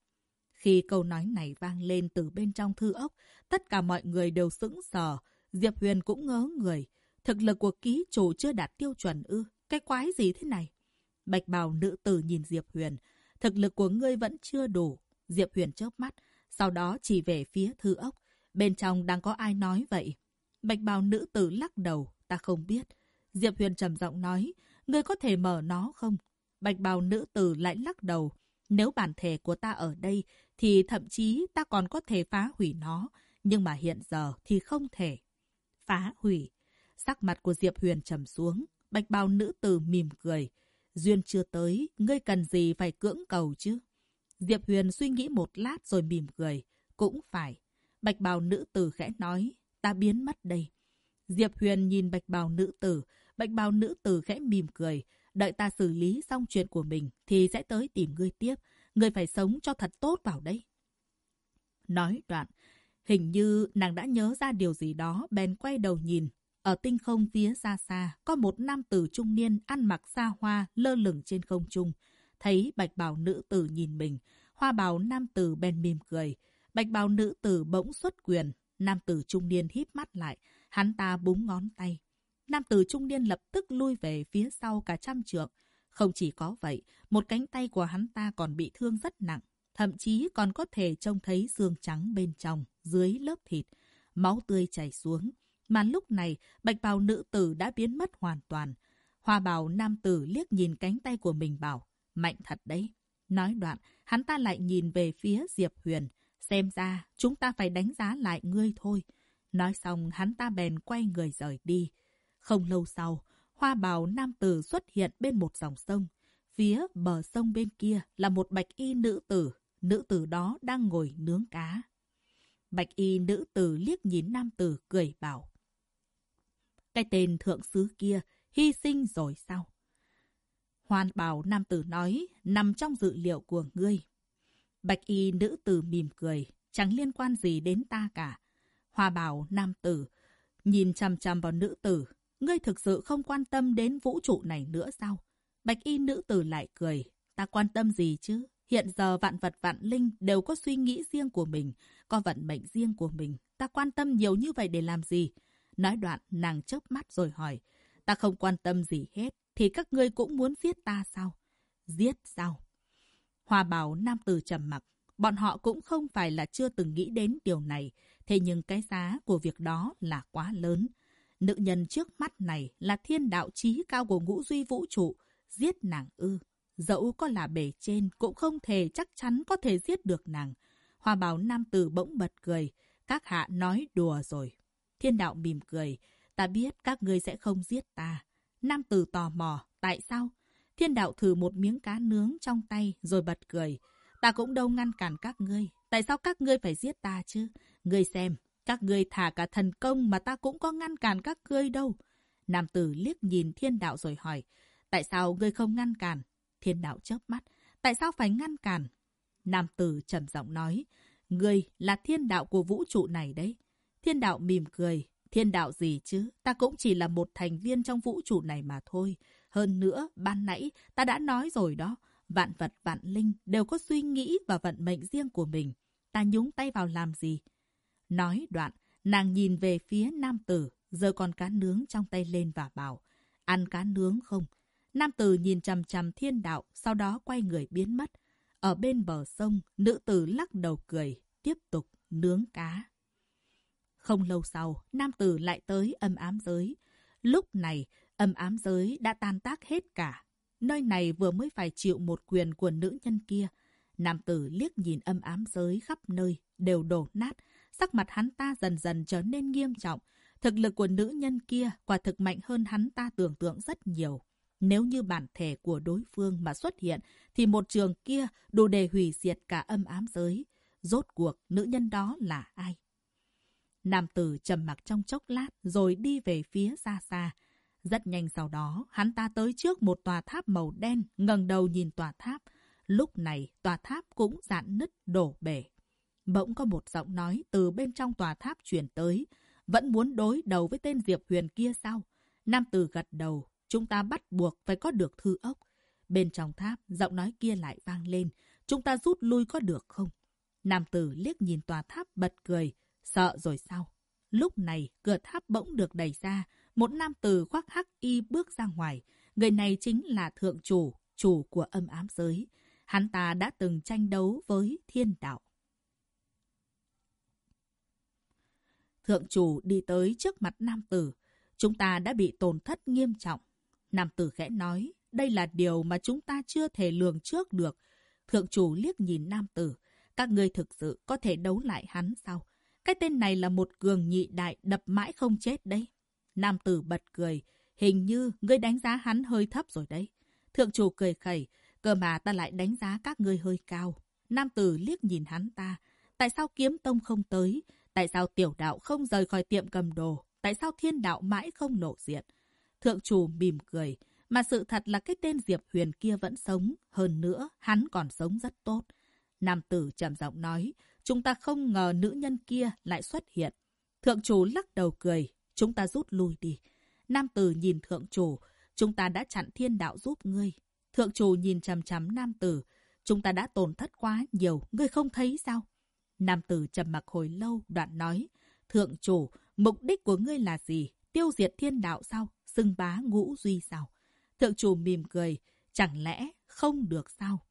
Khi câu nói này vang lên từ bên trong thư ốc, tất cả mọi người đều sững sờ. Diệp Huyền cũng ngớ người. Thực lực của ký chủ chưa đạt tiêu chuẩn ư? Cái quái gì thế này? Bạch bào nữ tử nhìn Diệp Huyền. Thực lực của ngươi vẫn chưa đủ. Diệp Huyền chớp mắt, sau đó chỉ về phía thư ốc. Bên trong đang có ai nói vậy? Bạch bào nữ tử lắc đầu, ta không biết. Diệp Huyền trầm giọng nói, ngươi có thể mở nó không? Bạch bào nữ tử lại lắc đầu. Nếu bản thể của ta ở đây, thì thậm chí ta còn có thể phá hủy nó. Nhưng mà hiện giờ thì không thể. Phá hủy. Sắc mặt của Diệp Huyền trầm xuống. Bạch bào nữ tử mỉm cười. Duyên chưa tới, ngươi cần gì phải cưỡng cầu chứ? Diệp Huyền suy nghĩ một lát rồi mỉm cười. Cũng phải. Bạch bào nữ tử khẽ nói, ta biến mất đây. Diệp Huyền nhìn bạch bào nữ tử, bạch bào nữ tử khẽ mỉm cười. Đợi ta xử lý xong chuyện của mình thì sẽ tới tìm ngươi tiếp. Ngươi phải sống cho thật tốt vào đây. Nói đoạn, hình như nàng đã nhớ ra điều gì đó bèn quay đầu nhìn. Ở tinh không phía xa xa, có một nam tử trung niên ăn mặc xa hoa lơ lửng trên không trung. Thấy bạch bào nữ tử nhìn mình, hoa bào nam tử bèn mỉm cười. Bạch bào nữ tử bỗng xuất quyền, nam tử trung niên híp mắt lại, hắn ta búng ngón tay. Nam tử trung niên lập tức lui về phía sau cả trăm trượng. Không chỉ có vậy, một cánh tay của hắn ta còn bị thương rất nặng, thậm chí còn có thể trông thấy xương trắng bên trong, dưới lớp thịt. Máu tươi chảy xuống. Mà lúc này, bạch bào nữ tử đã biến mất hoàn toàn. Hoa bào nam tử liếc nhìn cánh tay của mình bảo, mạnh thật đấy. Nói đoạn, hắn ta lại nhìn về phía Diệp Huyền. Xem ra, chúng ta phải đánh giá lại ngươi thôi. Nói xong, hắn ta bèn quay người rời đi. Không lâu sau, hoa bào nam tử xuất hiện bên một dòng sông. Phía bờ sông bên kia là một bạch y nữ tử. Nữ tử đó đang ngồi nướng cá. Bạch y nữ tử liếc nhìn nam tử cười bảo. Cái tên thượng sứ kia hy sinh rồi sao? Hoàn bảo nam tử nói, nằm trong dự liệu của ngươi. Bạch y nữ tử mỉm cười, chẳng liên quan gì đến ta cả. Hoa bảo nam tử, nhìn chằm chằm vào nữ tử, ngươi thực sự không quan tâm đến vũ trụ này nữa sao? Bạch y nữ tử lại cười, ta quan tâm gì chứ? Hiện giờ vạn vật vạn linh đều có suy nghĩ riêng của mình, có vận mệnh riêng của mình. Ta quan tâm nhiều như vậy để làm gì? Nói đoạn, nàng chớp mắt rồi hỏi, ta không quan tâm gì hết, thì các ngươi cũng muốn giết ta sao? Giết sao? Hòa bảo nam tử trầm mặc. Bọn họ cũng không phải là chưa từng nghĩ đến điều này. Thế nhưng cái giá của việc đó là quá lớn. Nữ nhân trước mắt này là thiên đạo trí cao của ngũ duy vũ trụ. Giết nàng ư. Dẫu có là bề trên cũng không thể chắc chắn có thể giết được nàng. Hoa bảo nam tử bỗng bật cười. Các hạ nói đùa rồi. Thiên đạo mỉm cười. Ta biết các ngươi sẽ không giết ta. Nam tử tò mò. Tại sao? Thiên đạo thử một miếng cá nướng trong tay rồi bật cười. Ta cũng đâu ngăn cản các ngươi. Tại sao các ngươi phải giết ta chứ? Ngươi xem, các ngươi thả cả thần công mà ta cũng có ngăn cản các ngươi đâu. Nam tử liếc nhìn thiên đạo rồi hỏi. Tại sao ngươi không ngăn cản? Thiên đạo chớp mắt. Tại sao phải ngăn cản? Nam tử trầm giọng nói. Ngươi là thiên đạo của vũ trụ này đấy. Thiên đạo mỉm cười. Thiên đạo gì chứ? Ta cũng chỉ là một thành viên trong vũ trụ này mà thôi. Hơn nữa, ban nãy ta đã nói rồi đó. Vạn vật vạn linh đều có suy nghĩ và vận mệnh riêng của mình. Ta nhúng tay vào làm gì? Nói đoạn, nàng nhìn về phía nam tử, giơ con cá nướng trong tay lên và bảo, ăn cá nướng không? Nam tử nhìn chằm chằm thiên đạo, sau đó quay người biến mất. Ở bên bờ sông, nữ tử lắc đầu cười, tiếp tục nướng cá. Không lâu sau, nam tử lại tới âm ám giới. Lúc này, âm ám giới đã tan tác hết cả. Nơi này vừa mới phải chịu một quyền của nữ nhân kia. Nam tử liếc nhìn âm ám giới khắp nơi, đều đổ nát. Sắc mặt hắn ta dần dần trở nên nghiêm trọng. Thực lực của nữ nhân kia quả thực mạnh hơn hắn ta tưởng tượng rất nhiều. Nếu như bản thể của đối phương mà xuất hiện, thì một trường kia đủ để hủy diệt cả âm ám giới. Rốt cuộc, nữ nhân đó là ai? Nam tử trầm mặc trong chốc lát rồi đi về phía xa xa. Rất nhanh sau đó, hắn ta tới trước một tòa tháp màu đen, ngẩng đầu nhìn tòa tháp. Lúc này, tòa tháp cũng dạn nứt đổ bể. Bỗng có một giọng nói từ bên trong tòa tháp truyền tới. Vẫn muốn đối đầu với tên Diệp Huyền kia sao? Nam tử gật đầu, chúng ta bắt buộc phải có được thư ốc. Bên trong tháp, giọng nói kia lại vang lên. Chúng ta rút lui có được không? Nam tử liếc nhìn tòa tháp bật cười. Sợ rồi sao? Lúc này, cửa tháp bỗng được đẩy ra. Một nam tử khoác hắc y bước ra ngoài. Người này chính là thượng chủ, chủ của âm ám giới. Hắn ta đã từng tranh đấu với thiên đạo. Thượng chủ đi tới trước mặt nam tử. Chúng ta đã bị tổn thất nghiêm trọng. Nam tử khẽ nói, đây là điều mà chúng ta chưa thể lường trước được. Thượng chủ liếc nhìn nam tử. Các ngươi thực sự có thể đấu lại hắn sao? Cái tên này là một cường nhị đại đập mãi không chết đấy. Nam tử bật cười. Hình như ngươi đánh giá hắn hơi thấp rồi đấy. Thượng chủ cười khẩy. Cơ mà ta lại đánh giá các ngươi hơi cao. Nam tử liếc nhìn hắn ta. Tại sao kiếm tông không tới? Tại sao tiểu đạo không rời khỏi tiệm cầm đồ? Tại sao thiên đạo mãi không nổ diện? Thượng chủ mỉm cười. Mà sự thật là cái tên Diệp Huyền kia vẫn sống. Hơn nữa, hắn còn sống rất tốt. Nam tử trầm giọng nói, chúng ta không ngờ nữ nhân kia lại xuất hiện. Thượng chủ lắc đầu cười, chúng ta rút lui đi. Nam tử nhìn thượng chủ, chúng ta đã chặn thiên đạo giúp ngươi. Thượng chủ nhìn chằm chằm nam tử, chúng ta đã tổn thất quá nhiều, ngươi không thấy sao? Nam tử trầm mặc hồi lâu, đoạn nói, thượng chủ, mục đích của ngươi là gì? Tiêu diệt thiên đạo sao? Xưng bá ngũ duy sao? Thượng chủ mỉm cười, chẳng lẽ không được sao?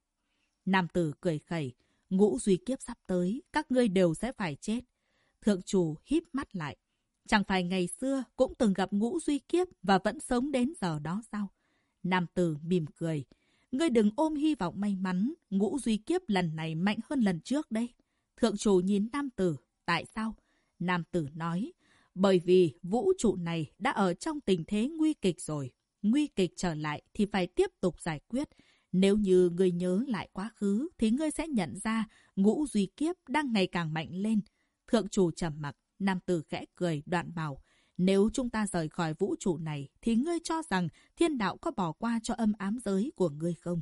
Nam tử cười khẩy, ngũ duy kiếp sắp tới, các ngươi đều sẽ phải chết. Thượng chủ híp mắt lại. Chẳng phải ngày xưa cũng từng gặp ngũ duy kiếp và vẫn sống đến giờ đó sao? Nam tử mỉm cười. Ngươi đừng ôm hy vọng may mắn, ngũ duy kiếp lần này mạnh hơn lần trước đấy. Thượng chủ nhìn nam tử. Tại sao? Nam tử nói. Bởi vì vũ trụ này đã ở trong tình thế nguy kịch rồi. Nguy kịch trở lại thì phải tiếp tục giải quyết. Nếu như ngươi nhớ lại quá khứ, thì ngươi sẽ nhận ra ngũ duy kiếp đang ngày càng mạnh lên. Thượng chủ trầm mặc, nam tử khẽ cười đoạn bảo. Nếu chúng ta rời khỏi vũ trụ này, thì ngươi cho rằng thiên đạo có bỏ qua cho âm ám giới của ngươi không?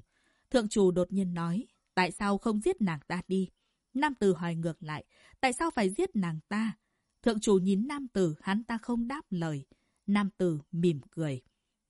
Thượng chủ đột nhiên nói, tại sao không giết nàng ta đi? Nam tử hỏi ngược lại, tại sao phải giết nàng ta? Thượng chủ nhìn nam tử, hắn ta không đáp lời. Nam tử mỉm cười.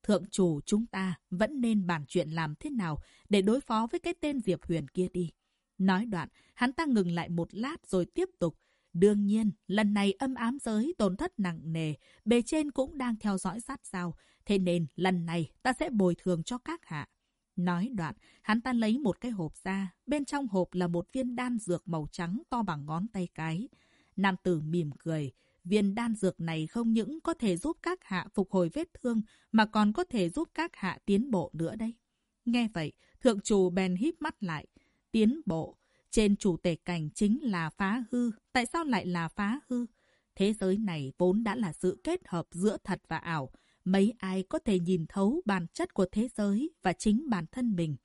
Thượng chủ chúng ta vẫn nên bàn chuyện làm thế nào để đối phó với cái tên Diệp Huyền kia đi. Nói đoạn, hắn ta ngừng lại một lát rồi tiếp tục. Đương nhiên, lần này âm ám giới tổn thất nặng nề, bề trên cũng đang theo dõi sát sao. Thế nên lần này ta sẽ bồi thường cho các hạ. Nói đoạn, hắn ta lấy một cái hộp ra. Bên trong hộp là một viên đan dược màu trắng to bằng ngón tay cái. Nam tử mỉm cười. Viên đan dược này không những có thể giúp các hạ phục hồi vết thương, mà còn có thể giúp các hạ tiến bộ nữa đây. Nghe vậy, thượng chủ bèn híp mắt lại. Tiến bộ. Trên chủ tể cảnh chính là phá hư. Tại sao lại là phá hư? Thế giới này vốn đã là sự kết hợp giữa thật và ảo. Mấy ai có thể nhìn thấu bản chất của thế giới và chính bản thân mình.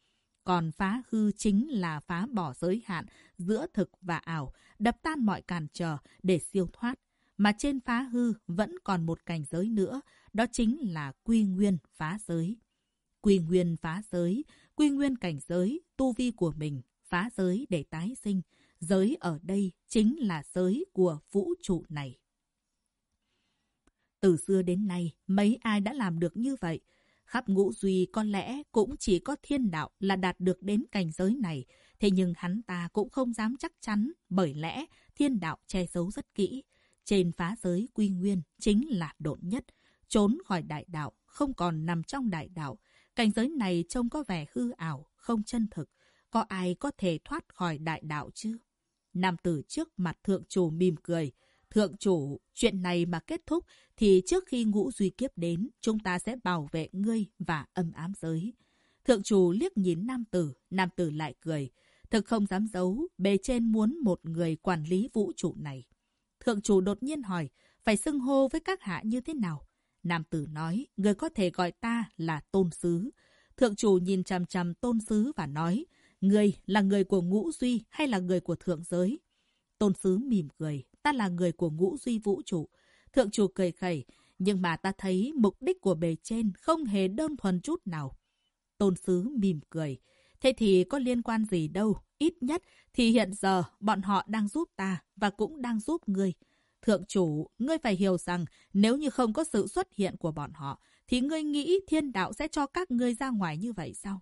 Còn phá hư chính là phá bỏ giới hạn giữa thực và ảo, đập tan mọi cản trở để siêu thoát. Mà trên phá hư vẫn còn một cảnh giới nữa, đó chính là quy nguyên phá giới. Quy nguyên phá giới, quy nguyên cảnh giới, tu vi của mình, phá giới để tái sinh. Giới ở đây chính là giới của vũ trụ này. Từ xưa đến nay, mấy ai đã làm được như vậy? Khắp ngũ duy có lẽ cũng chỉ có thiên đạo là đạt được đến cảnh giới này. Thế nhưng hắn ta cũng không dám chắc chắn, bởi lẽ thiên đạo che giấu rất kỹ. Trên phá giới quy nguyên chính là độn nhất, trốn khỏi đại đạo, không còn nằm trong đại đạo. Cảnh giới này trông có vẻ hư ảo, không chân thực. Có ai có thể thoát khỏi đại đạo chứ? Nam tử trước mặt thượng chủ mỉm cười. Thượng chủ, chuyện này mà kết thúc thì trước khi ngũ duy kiếp đến, chúng ta sẽ bảo vệ ngươi và âm ám giới. Thượng chủ liếc nhìn nam tử, nam tử lại cười. Thực không dám giấu, bề trên muốn một người quản lý vũ trụ này. Thượng chủ đột nhiên hỏi, phải xưng hô với các hạ như thế nào? Nam tử nói, người có thể gọi ta là tôn sứ. Thượng chủ nhìn chằm chằm tôn sứ và nói, người là người của ngũ duy hay là người của thượng giới? Tôn sứ mỉm cười, ta là người của ngũ duy vũ trụ. Thượng chủ cười khẩy, nhưng mà ta thấy mục đích của bề trên không hề đơn thuần chút nào. Tôn sứ mỉm cười, thế thì có liên quan gì đâu, ít nhất thì hiện giờ bọn họ đang giúp ta và cũng đang giúp ngươi. Thượng chủ, ngươi phải hiểu rằng nếu như không có sự xuất hiện của bọn họ, thì ngươi nghĩ thiên đạo sẽ cho các ngươi ra ngoài như vậy sao?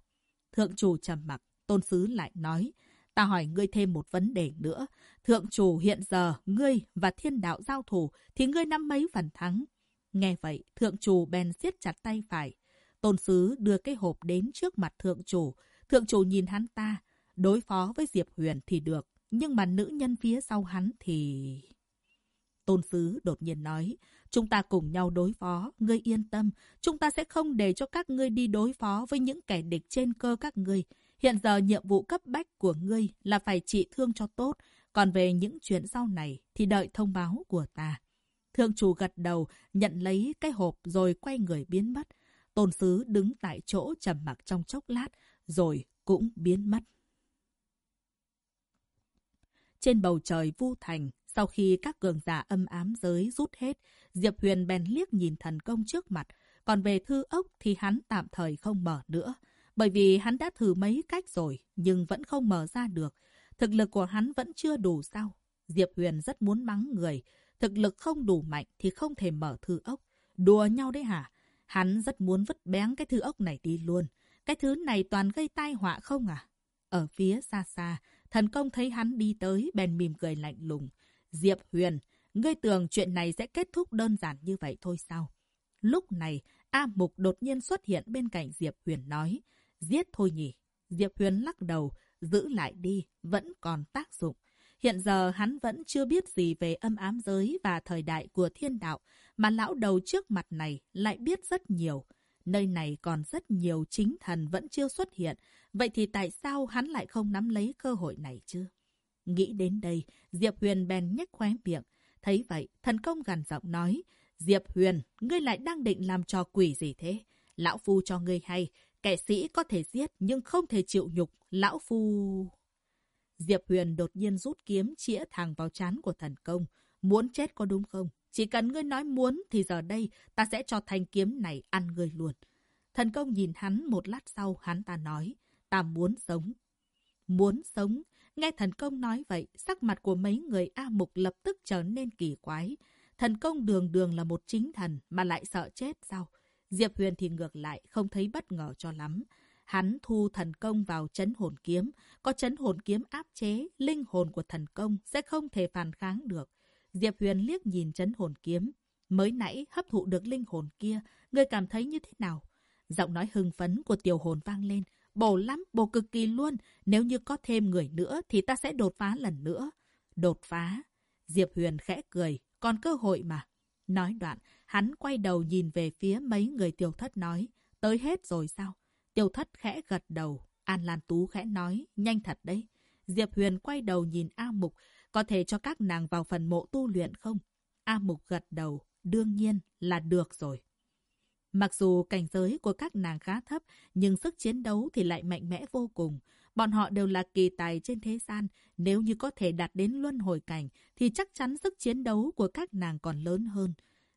Thượng chủ trầm mặc, tôn sứ lại nói, ta hỏi ngươi thêm một vấn đề nữa. Thượng chủ hiện giờ, ngươi và thiên đạo giao thủ, thì ngươi nắm mấy phần thắng. Nghe vậy, thượng chủ bèn siết chặt tay phải. Tôn sứ đưa cái hộp đến trước mặt thượng chủ. Thượng chủ nhìn hắn ta, đối phó với Diệp Huyền thì được, nhưng mà nữ nhân phía sau hắn thì... Tôn sứ đột nhiên nói, chúng ta cùng nhau đối phó, ngươi yên tâm, chúng ta sẽ không để cho các ngươi đi đối phó với những kẻ địch trên cơ các ngươi. Hiện giờ nhiệm vụ cấp bách của ngươi là phải trị thương cho tốt, còn về những chuyện sau này thì đợi thông báo của ta. Thượng chủ gật đầu, nhận lấy cái hộp rồi quay người biến mất. Tôn sứ đứng tại chỗ trầm mặc trong chốc lát, rồi cũng biến mất. Trên bầu trời vu thành, sau khi các cường giả âm ám giới rút hết, Diệp Huyền bèn liếc nhìn thần công trước mặt. Còn về thư ốc thì hắn tạm thời không mở nữa. Bởi vì hắn đã thử mấy cách rồi, nhưng vẫn không mở ra được. Thực lực của hắn vẫn chưa đủ sao? Diệp Huyền rất muốn mắng người. Thực lực không đủ mạnh thì không thể mở thư ốc. Đùa nhau đấy hả? Hắn rất muốn vứt bén cái thư ốc này đi luôn. Cái thứ này toàn gây tai họa không à? Ở phía xa xa, thần công thấy hắn đi tới, bèn mỉm cười lạnh lùng. Diệp Huyền, ngươi tưởng chuyện này sẽ kết thúc đơn giản như vậy thôi sao? Lúc này, A Mục đột nhiên xuất hiện bên cạnh Diệp Huyền nói. Giết thôi nhỉ? Diệp Huyền lắc đầu, giữ lại đi, vẫn còn tác dụng. Hiện giờ hắn vẫn chưa biết gì về âm ám giới và thời đại của thiên đạo, mà lão đầu trước mặt này lại biết rất nhiều. Nơi này còn rất nhiều chính thần vẫn chưa xuất hiện, vậy thì tại sao hắn lại không nắm lấy cơ hội này chứ? Nghĩ đến đây, Diệp Huyền bèn nhếch khóe miệng. Thấy vậy, thần công gằn giọng nói, Diệp Huyền, ngươi lại đang định làm trò quỷ gì thế? Lão Phu cho ngươi hay, kẻ sĩ có thể giết nhưng không thể chịu nhục, Lão Phu... Diệp Huyền đột nhiên rút kiếm chĩa thẳng vào chán của thần công. Muốn chết có đúng không? Chỉ cần ngươi nói muốn thì giờ đây ta sẽ cho thanh kiếm này ăn ngươi luôn. Thần công nhìn hắn một lát sau hắn ta nói, ta muốn sống. Muốn sống? Nghe thần công nói vậy, sắc mặt của mấy người A Mục lập tức trở nên kỳ quái. Thần công đường đường là một chính thần mà lại sợ chết sao? Diệp Huyền thì ngược lại không thấy bất ngờ cho lắm. Hắn thu thần công vào chấn hồn kiếm. Có chấn hồn kiếm áp chế, linh hồn của thần công sẽ không thể phản kháng được. Diệp Huyền liếc nhìn chấn hồn kiếm. Mới nãy hấp thụ được linh hồn kia, người cảm thấy như thế nào? Giọng nói hưng phấn của tiểu hồn vang lên. bổ lắm, bổ cực kỳ luôn. Nếu như có thêm người nữa thì ta sẽ đột phá lần nữa. Đột phá. Diệp Huyền khẽ cười, còn cơ hội mà. Nói đoạn, hắn quay đầu nhìn về phía mấy người tiểu thất nói. Tới hết rồi sao? tiểu thất khẽ gật đầu. An Lan Tú khẽ nói, nhanh thật đấy. Diệp Huyền quay đầu nhìn A Mục, có thể cho các nàng vào phần mộ tu luyện không? A Mục gật đầu, đương nhiên là được rồi. Mặc dù cảnh giới của các nàng khá thấp, nhưng sức chiến đấu thì lại mạnh mẽ vô cùng. Bọn họ đều là kỳ tài trên thế gian. Nếu như có thể đạt đến luân hồi cảnh, thì chắc chắn sức chiến đấu của các nàng còn lớn hơn.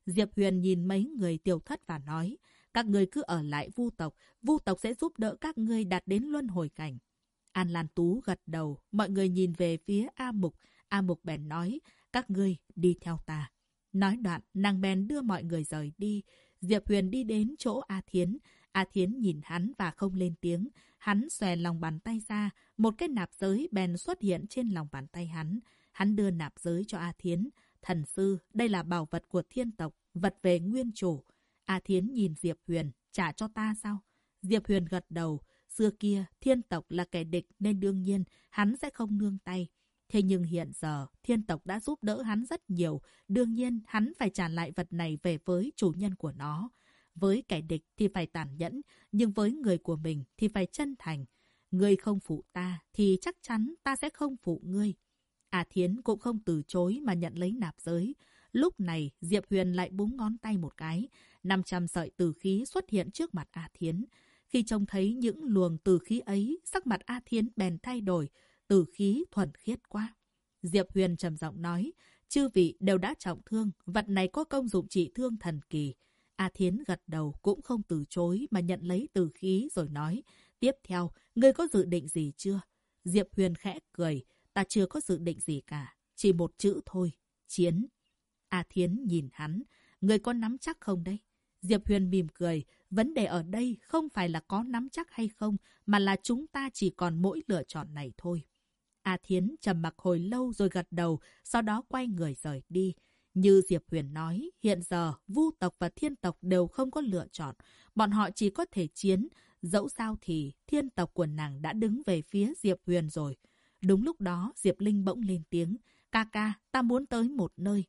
Diệp Huyền nhìn mấy người tiểu thất và nói, các người cứ ở lại vu tộc, vu tộc sẽ giúp đỡ các ngươi đạt đến luân hồi cảnh. An Lan Tú gật đầu, mọi người nhìn về phía A Mục. A Mục bèn nói, các ngươi đi theo ta. Nói đoạn, nàng bèn đưa mọi người rời đi. Diệp Huyền đi đến chỗ A Thiến. A Thiến nhìn hắn và không lên tiếng. Hắn xòe lòng bàn tay ra, một cái nạp giới bèn xuất hiện trên lòng bàn tay hắn. Hắn đưa nạp giới cho A Thiến. Thần sư, đây là bảo vật của thiên tộc, vật về nguyên chủ. A Thiến nhìn Diệp Huyền, trả cho ta sao? Diệp Huyền gật đầu. Xưa kia, thiên tộc là kẻ địch nên đương nhiên hắn sẽ không nương tay. Thế nhưng hiện giờ, thiên tộc đã giúp đỡ hắn rất nhiều. Đương nhiên, hắn phải trả lại vật này về với chủ nhân của nó. Với kẻ địch thì phải tàn nhẫn, nhưng với người của mình thì phải chân thành. Ngươi không phụ ta, thì chắc chắn ta sẽ không phụ ngươi. À Thiến cũng không từ chối mà nhận lấy nạp giới. Lúc này, Diệp Huyền lại búng ngón tay một cái. 500 sợi tử khí xuất hiện trước mặt A Thiến. Khi trông thấy những luồng tử khí ấy, sắc mặt A Thiến bèn thay đổi, tử khí thuần khiết quá. Diệp Huyền trầm giọng nói, chư vị đều đã trọng thương, vật này có công dụng trị thương thần kỳ. A Thiến gật đầu cũng không từ chối mà nhận lấy từ khí rồi nói, tiếp theo, ngươi có dự định gì chưa? Diệp Huyền khẽ cười, ta chưa có dự định gì cả, chỉ một chữ thôi, chiến. A Thiến nhìn hắn, ngươi có nắm chắc không đây? Diệp Huyền mỉm cười, vấn đề ở đây không phải là có nắm chắc hay không, mà là chúng ta chỉ còn mỗi lựa chọn này thôi. A Thiến trầm mặc hồi lâu rồi gật đầu, sau đó quay người rời đi. Như Diệp Huyền nói, hiện giờ vu tộc và thiên tộc đều không có lựa chọn. Bọn họ chỉ có thể chiến. Dẫu sao thì thiên tộc của nàng đã đứng về phía Diệp Huyền rồi. Đúng lúc đó Diệp Linh bỗng lên tiếng. Ca ca, ta muốn tới một nơi.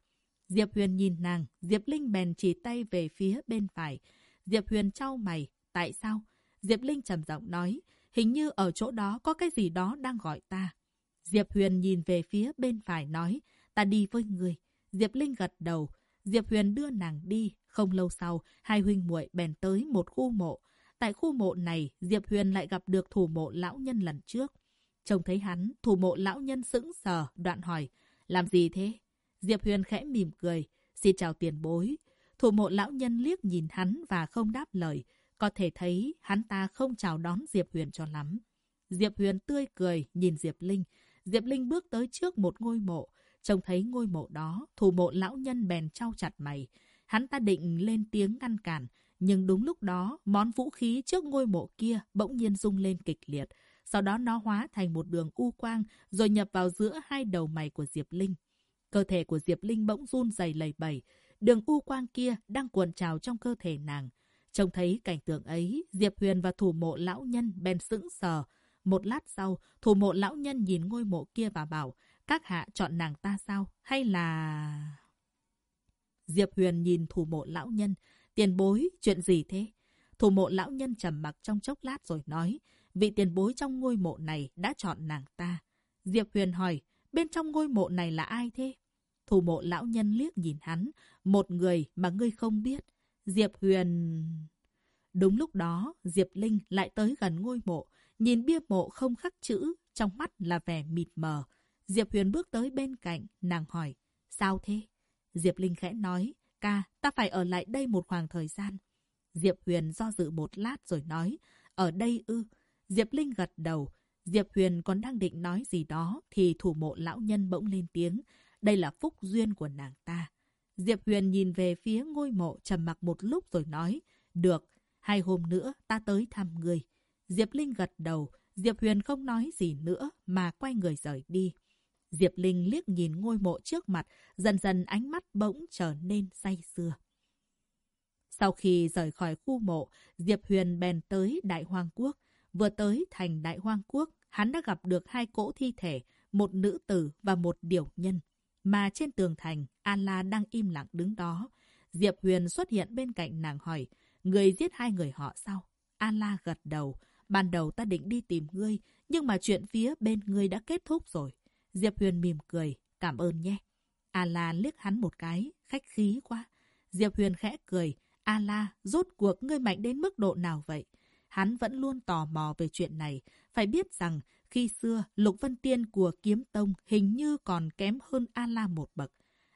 Diệp Huyền nhìn nàng, Diệp Linh bèn chỉ tay về phía bên phải. Diệp Huyền trao mày, tại sao? Diệp Linh trầm giọng nói, hình như ở chỗ đó có cái gì đó đang gọi ta. Diệp Huyền nhìn về phía bên phải nói, ta đi với người. Diệp Linh gật đầu, Diệp Huyền đưa nàng đi. Không lâu sau, hai huynh muội bèn tới một khu mộ. Tại khu mộ này, Diệp Huyền lại gặp được thủ mộ lão nhân lần trước. Trông thấy hắn, thủ mộ lão nhân sững sờ, đoạn hỏi, làm gì thế? Diệp Huyền khẽ mỉm cười. Xin chào tiền bối. Thủ mộ lão nhân liếc nhìn hắn và không đáp lời. Có thể thấy hắn ta không chào đón Diệp Huyền cho lắm. Diệp Huyền tươi cười nhìn Diệp Linh. Diệp Linh bước tới trước một ngôi mộ. Trông thấy ngôi mộ đó, thủ mộ lão nhân bèn trao chặt mày. Hắn ta định lên tiếng ngăn cản. Nhưng đúng lúc đó, món vũ khí trước ngôi mộ kia bỗng nhiên rung lên kịch liệt. Sau đó nó hóa thành một đường u quang rồi nhập vào giữa hai đầu mày của Diệp Linh. Cơ thể của Diệp Linh bỗng run dày lầy bẩy. Đường u quang kia đang cuộn trào trong cơ thể nàng. Trông thấy cảnh tượng ấy, Diệp Huyền và thủ mộ lão nhân bèn sững sờ. Một lát sau, thủ mộ lão nhân nhìn ngôi mộ kia và bảo, các hạ chọn nàng ta sao? Hay là... Diệp Huyền nhìn thủ mộ lão nhân. Tiền bối, chuyện gì thế? Thủ mộ lão nhân trầm mặc trong chốc lát rồi nói, vị tiền bối trong ngôi mộ này đã chọn nàng ta. Diệp Huyền hỏi, bên trong ngôi mộ này là ai thế? Thủ mộ lão nhân liếc nhìn hắn, một người mà ngươi không biết. Diệp Huyền... Đúng lúc đó, Diệp Linh lại tới gần ngôi mộ, nhìn bia mộ không khắc chữ, trong mắt là vẻ mịt mờ. Diệp Huyền bước tới bên cạnh, nàng hỏi, sao thế? Diệp Linh khẽ nói, ca, ta phải ở lại đây một khoảng thời gian. Diệp Huyền do dự một lát rồi nói, ở đây ư. Diệp Linh gật đầu, Diệp Huyền còn đang định nói gì đó thì thủ mộ lão nhân bỗng lên tiếng. Đây là phúc duyên của nàng ta. Diệp Huyền nhìn về phía ngôi mộ trầm mặc một lúc rồi nói. Được, hai hôm nữa ta tới thăm người. Diệp Linh gật đầu. Diệp Huyền không nói gì nữa mà quay người rời đi. Diệp Linh liếc nhìn ngôi mộ trước mặt, dần dần ánh mắt bỗng trở nên say sưa. Sau khi rời khỏi khu mộ, Diệp Huyền bèn tới Đại Hoang Quốc. Vừa tới thành Đại Hoang Quốc, hắn đã gặp được hai cỗ thi thể, một nữ tử và một điểu nhân. Mà trên tường thành, An-la đang im lặng đứng đó. Diệp Huyền xuất hiện bên cạnh nàng hỏi, người giết hai người họ sao? An-la gật đầu. Ban đầu ta định đi tìm ngươi, nhưng mà chuyện phía bên ngươi đã kết thúc rồi. Diệp Huyền mỉm cười, cảm ơn nhé. A-la liếc hắn một cái, khách khí quá. Diệp Huyền khẽ cười, A-la, rốt cuộc ngươi mạnh đến mức độ nào vậy? Hắn vẫn luôn tò mò về chuyện này. Phải biết rằng, khi xưa, Lục Vân Tiên của Kiếm Tông hình như còn kém hơn A-la một bậc.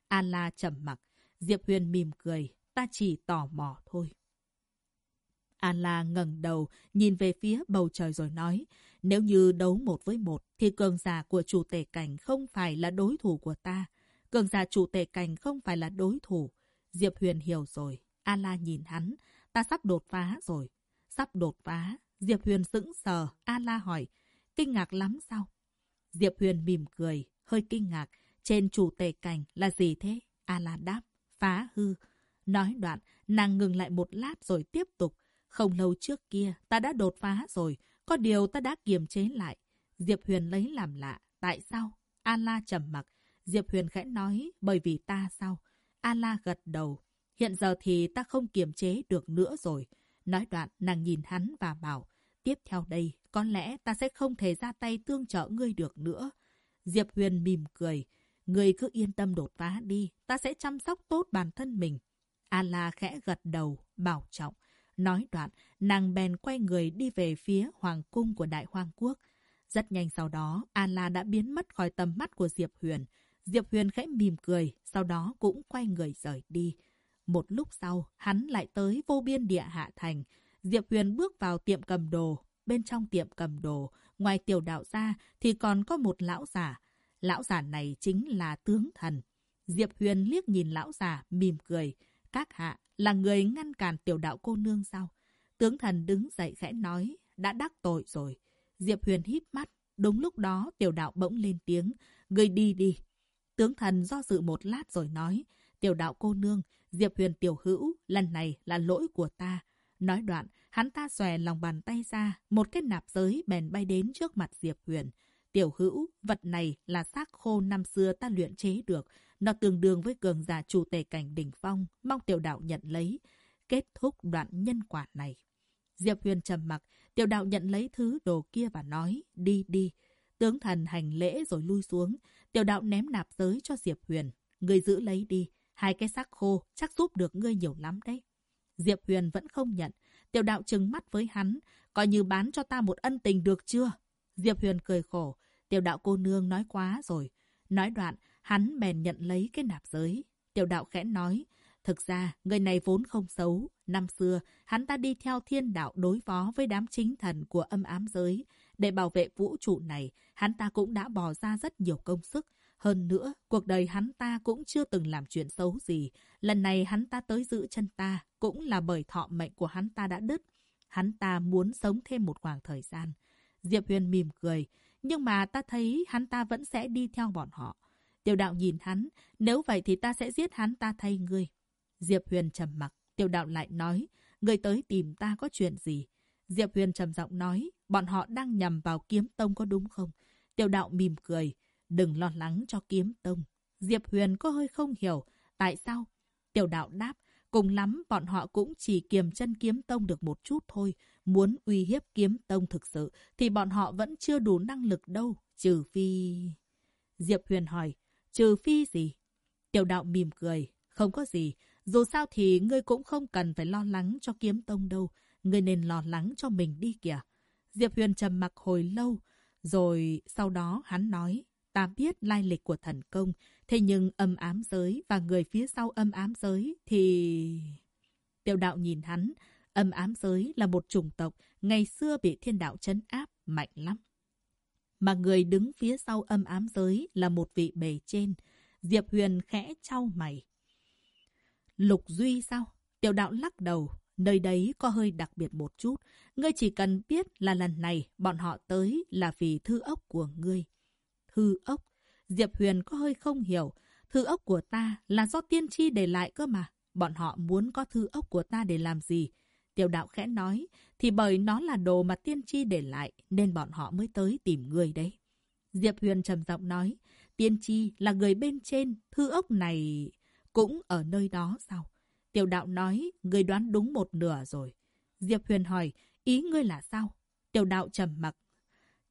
A-la trầm mặc. Diệp Huyền mỉm cười, ta chỉ tò mò thôi. A-la ngẩng đầu, nhìn về phía bầu trời rồi nói, nếu như đấu một với một, thì cường giả của chủ tể cảnh không phải là đối thủ của ta. Cường giả chủ tể cảnh không phải là đối thủ. Diệp Huyền hiểu rồi. A-la nhìn hắn, ta sắp đột phá rồi. Sắp đột phá. Diệp Huyền sững sờ. A-la hỏi, kinh ngạc lắm sao? Diệp Huyền mỉm cười, hơi kinh ngạc. Trên chủ tể cảnh là gì thế? A-la đáp, phá hư. Nói đoạn, nàng ngừng lại một lát rồi tiếp tục. Không lâu trước kia, ta đã đột phá rồi. Có điều ta đã kiềm chế lại. Diệp Huyền lấy làm lạ. Tại sao? A-la trầm mặc. Diệp Huyền khẽ nói, bởi vì ta sao? A-la gật đầu. Hiện giờ thì ta không kiềm chế được nữa rồi. Nói đoạn, nàng nhìn hắn và bảo, tiếp theo đây, có lẽ ta sẽ không thể ra tay tương trợ ngươi được nữa. Diệp Huyền mỉm cười. Ngươi cứ yên tâm đột phá đi, ta sẽ chăm sóc tốt bản thân mình. A-la khẽ gật đầu, bảo trọng. Nói đoạn, nàng bèn quay người đi về phía hoàng cung của Đại Hoang Quốc. Rất nhanh sau đó, A-la đã biến mất khỏi tầm mắt của Diệp Huyền. Diệp Huyền khẽ mỉm cười, sau đó cũng quay người rời đi. Một lúc sau, hắn lại tới vô biên địa hạ thành. Diệp Huyền bước vào tiệm cầm đồ. Bên trong tiệm cầm đồ, ngoài tiểu đạo ra thì còn có một lão giả. Lão giả này chính là tướng thần. Diệp Huyền liếc nhìn lão giả, mỉm cười. Các hạ, là người ngăn cản tiểu đạo cô nương sao? Tướng thần đứng dậy khẽ nói, đã đắc tội rồi. Diệp Huyền híp mắt. Đúng lúc đó tiểu đạo bỗng lên tiếng, người đi đi. Tướng thần do dự một lát rồi nói, tiểu đạo cô nương, Diệp Huyền tiểu hữu, lần này là lỗi của ta. Nói đoạn, hắn ta xòe lòng bàn tay ra, một cái nạp giới bèn bay đến trước mặt Diệp Huyền. Tiểu hữu, vật này là xác khô năm xưa ta luyện chế được. Nó tương đương với cường giả chủ tề cảnh đỉnh phong, mong tiểu đạo nhận lấy. Kết thúc đoạn nhân quả này. Diệp Huyền trầm mặc, tiểu đạo nhận lấy thứ đồ kia và nói, đi đi. Tướng thần hành lễ rồi lui xuống. Tiểu đạo ném nạp giới cho Diệp Huyền. Người giữ lấy đi. Hai cái xác khô chắc giúp được ngươi nhiều lắm đấy. Diệp Huyền vẫn không nhận. Tiểu đạo trừng mắt với hắn. Coi như bán cho ta một ân tình được chưa? Diệp Huyền cười khổ. Tiểu đạo cô nương nói quá rồi. Nói đoạn, hắn bèn nhận lấy cái nạp giới. Tiểu đạo khẽ nói. Thực ra, người này vốn không xấu. Năm xưa, hắn ta đi theo thiên đạo đối phó với đám chính thần của âm ám giới. Để bảo vệ vũ trụ này, hắn ta cũng đã bỏ ra rất nhiều công sức. Hơn nữa, cuộc đời hắn ta cũng chưa từng làm chuyện xấu gì. Lần này hắn ta tới giữ chân ta, cũng là bởi thọ mệnh của hắn ta đã đứt. Hắn ta muốn sống thêm một khoảng thời gian. Diệp Huyền mỉm cười, nhưng mà ta thấy hắn ta vẫn sẽ đi theo bọn họ. Tiêu đạo nhìn hắn, nếu vậy thì ta sẽ giết hắn ta thay ngươi. Diệp Huyền trầm mặc, Tiêu đạo lại nói, ngươi tới tìm ta có chuyện gì? Diệp Huyền trầm giọng nói, bọn họ đang nhằm vào kiếm tông có đúng không? Tiêu đạo mỉm cười, đừng lo lắng cho kiếm tông. Diệp Huyền có hơi không hiểu, tại sao? Tiêu đạo đáp, cùng lắm bọn họ cũng chỉ kiềm chân kiếm tông được một chút thôi. Muốn uy hiếp kiếm tông thực sự thì bọn họ vẫn chưa đủ năng lực đâu, trừ phi... Diệp Huyền hỏi, trừ phi gì? Tiểu đạo mỉm cười, không có gì. Dù sao thì ngươi cũng không cần phải lo lắng cho kiếm tông đâu. Ngươi nên lo lắng cho mình đi kìa. Diệp Huyền trầm mặc hồi lâu, rồi sau đó hắn nói, ta biết lai lịch của thần công, thế nhưng âm ám giới và người phía sau âm ám giới thì... Tiểu đạo nhìn hắn, âm ám giới là một chủng tộc ngày xưa bị thiên đạo chấn áp mạnh lắm. Mà người đứng phía sau âm ám giới là một vị bề trên. Diệp Huyền khẽ trao mày. Lục Duy sao? Tiểu đạo lắc đầu, Nơi đấy có hơi đặc biệt một chút. Ngươi chỉ cần biết là lần này bọn họ tới là vì thư ốc của ngươi. Thư ốc? Diệp Huyền có hơi không hiểu. Thư ốc của ta là do tiên tri để lại cơ mà. Bọn họ muốn có thư ốc của ta để làm gì? Tiểu đạo khẽ nói, thì bởi nó là đồ mà tiên tri để lại, nên bọn họ mới tới tìm người đấy. Diệp Huyền trầm giọng nói, tiên tri là người bên trên, thư ốc này cũng ở nơi đó sao? Tiểu đạo nói, người đoán đúng một nửa rồi. Diệp Huyền hỏi, ý ngươi là sao? Tiểu đạo trầm mặc.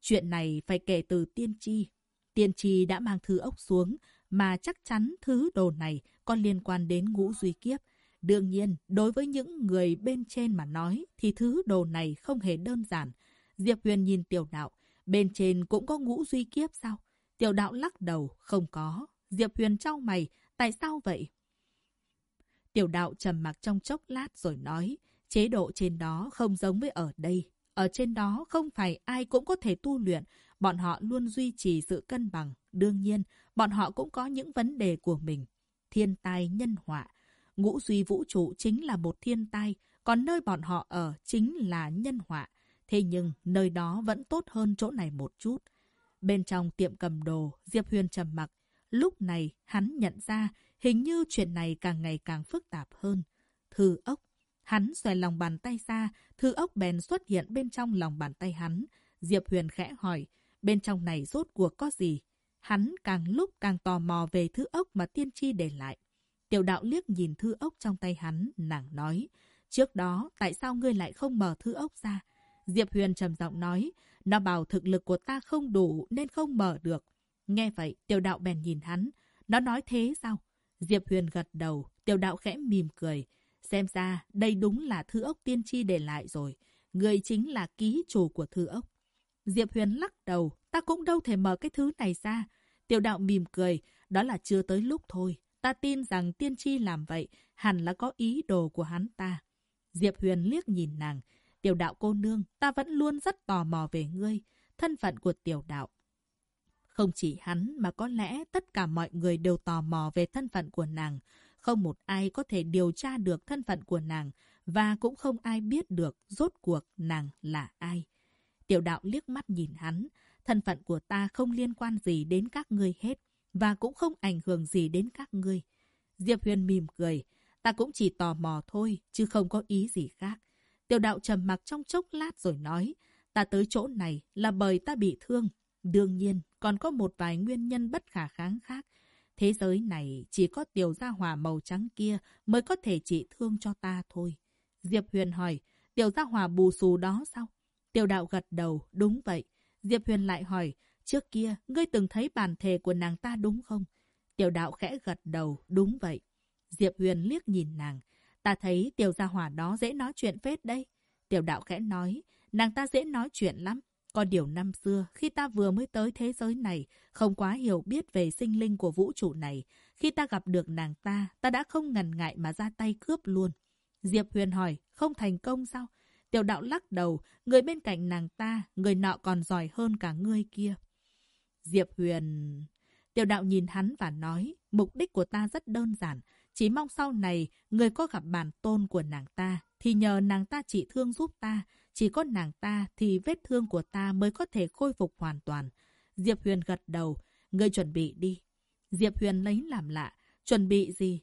Chuyện này phải kể từ tiên tri. Tiên tri đã mang thư ốc xuống, mà chắc chắn thứ đồ này có liên quan đến ngũ duy kiếp. Đương nhiên, đối với những người bên trên mà nói, thì thứ đồ này không hề đơn giản. Diệp Huyền nhìn tiểu đạo, bên trên cũng có ngũ duy kiếp sao? Tiểu đạo lắc đầu, không có. Diệp Huyền trao mày, tại sao vậy? Tiểu đạo trầm mặc trong chốc lát rồi nói, chế độ trên đó không giống với ở đây. Ở trên đó không phải ai cũng có thể tu luyện, bọn họ luôn duy trì sự cân bằng. Đương nhiên, bọn họ cũng có những vấn đề của mình. Thiên tai nhân họa. Ngũ duy vũ trụ chính là một thiên tai, còn nơi bọn họ ở chính là nhân họa. Thế nhưng, nơi đó vẫn tốt hơn chỗ này một chút. Bên trong tiệm cầm đồ, Diệp Huyền trầm mặc. Lúc này, hắn nhận ra hình như chuyện này càng ngày càng phức tạp hơn. Thư ốc. Hắn xòe lòng bàn tay ra, thư ốc bèn xuất hiện bên trong lòng bàn tay hắn. Diệp Huyền khẽ hỏi, bên trong này rốt cuộc có gì? Hắn càng lúc càng tò mò về thư ốc mà tiên tri để lại. Tiểu đạo liếc nhìn thư ốc trong tay hắn, nàng nói. Trước đó, tại sao ngươi lại không mở thư ốc ra? Diệp Huyền trầm giọng nói, nó bảo thực lực của ta không đủ nên không mở được. Nghe vậy, tiểu đạo bèn nhìn hắn. Nó nói thế sao? Diệp Huyền gật đầu, tiểu đạo khẽ mỉm cười. Xem ra, đây đúng là thư ốc tiên tri để lại rồi. Người chính là ký chủ của thư ốc. Diệp Huyền lắc đầu, ta cũng đâu thể mở cái thứ này ra. Tiểu đạo mỉm cười, đó là chưa tới lúc thôi. Ta tin rằng tiên tri làm vậy, hẳn là có ý đồ của hắn ta. Diệp Huyền liếc nhìn nàng. Tiểu đạo cô nương, ta vẫn luôn rất tò mò về ngươi. Thân phận của tiểu đạo. Không chỉ hắn mà có lẽ tất cả mọi người đều tò mò về thân phận của nàng. Không một ai có thể điều tra được thân phận của nàng và cũng không ai biết được rốt cuộc nàng là ai. Tiểu đạo liếc mắt nhìn hắn. Thân phận của ta không liên quan gì đến các ngươi hết và cũng không ảnh hưởng gì đến các ngươi. Diệp Huyền mỉm cười. Ta cũng chỉ tò mò thôi, chứ không có ý gì khác. Tiểu đạo trầm mặc trong chốc lát rồi nói, ta tới chỗ này là bởi ta bị thương. Đương nhiên, còn có một vài nguyên nhân bất khả kháng khác. Thế giới này chỉ có tiểu gia hỏa màu trắng kia mới có thể trị thương cho ta thôi. Diệp Huyền hỏi, tiểu gia hỏa bù xù đó sao? Tiểu đạo gật đầu, đúng vậy. Diệp Huyền lại hỏi, trước kia, ngươi từng thấy bản thể của nàng ta đúng không? Tiểu đạo khẽ gật đầu, đúng vậy. Diệp Huyền liếc nhìn nàng. Ta thấy tiểu gia hỏa đó dễ nói chuyện phết đây. Tiểu đạo khẽ nói, nàng ta dễ nói chuyện lắm. Có điều năm xưa, khi ta vừa mới tới thế giới này, không quá hiểu biết về sinh linh của vũ trụ này. Khi ta gặp được nàng ta, ta đã không ngần ngại mà ra tay cướp luôn. Diệp Huyền hỏi, không thành công sao? Tiểu đạo lắc đầu, người bên cạnh nàng ta, người nọ còn giỏi hơn cả ngươi kia. Diệp Huyền... Tiểu đạo nhìn hắn và nói, mục đích của ta rất đơn giản. Chỉ mong sau này, người có gặp bản tôn của nàng ta, thì nhờ nàng ta trị thương giúp ta. Chỉ có nàng ta thì vết thương của ta mới có thể khôi phục hoàn toàn. Diệp Huyền gật đầu, người chuẩn bị đi. Diệp Huyền lấy làm lạ, chuẩn bị gì?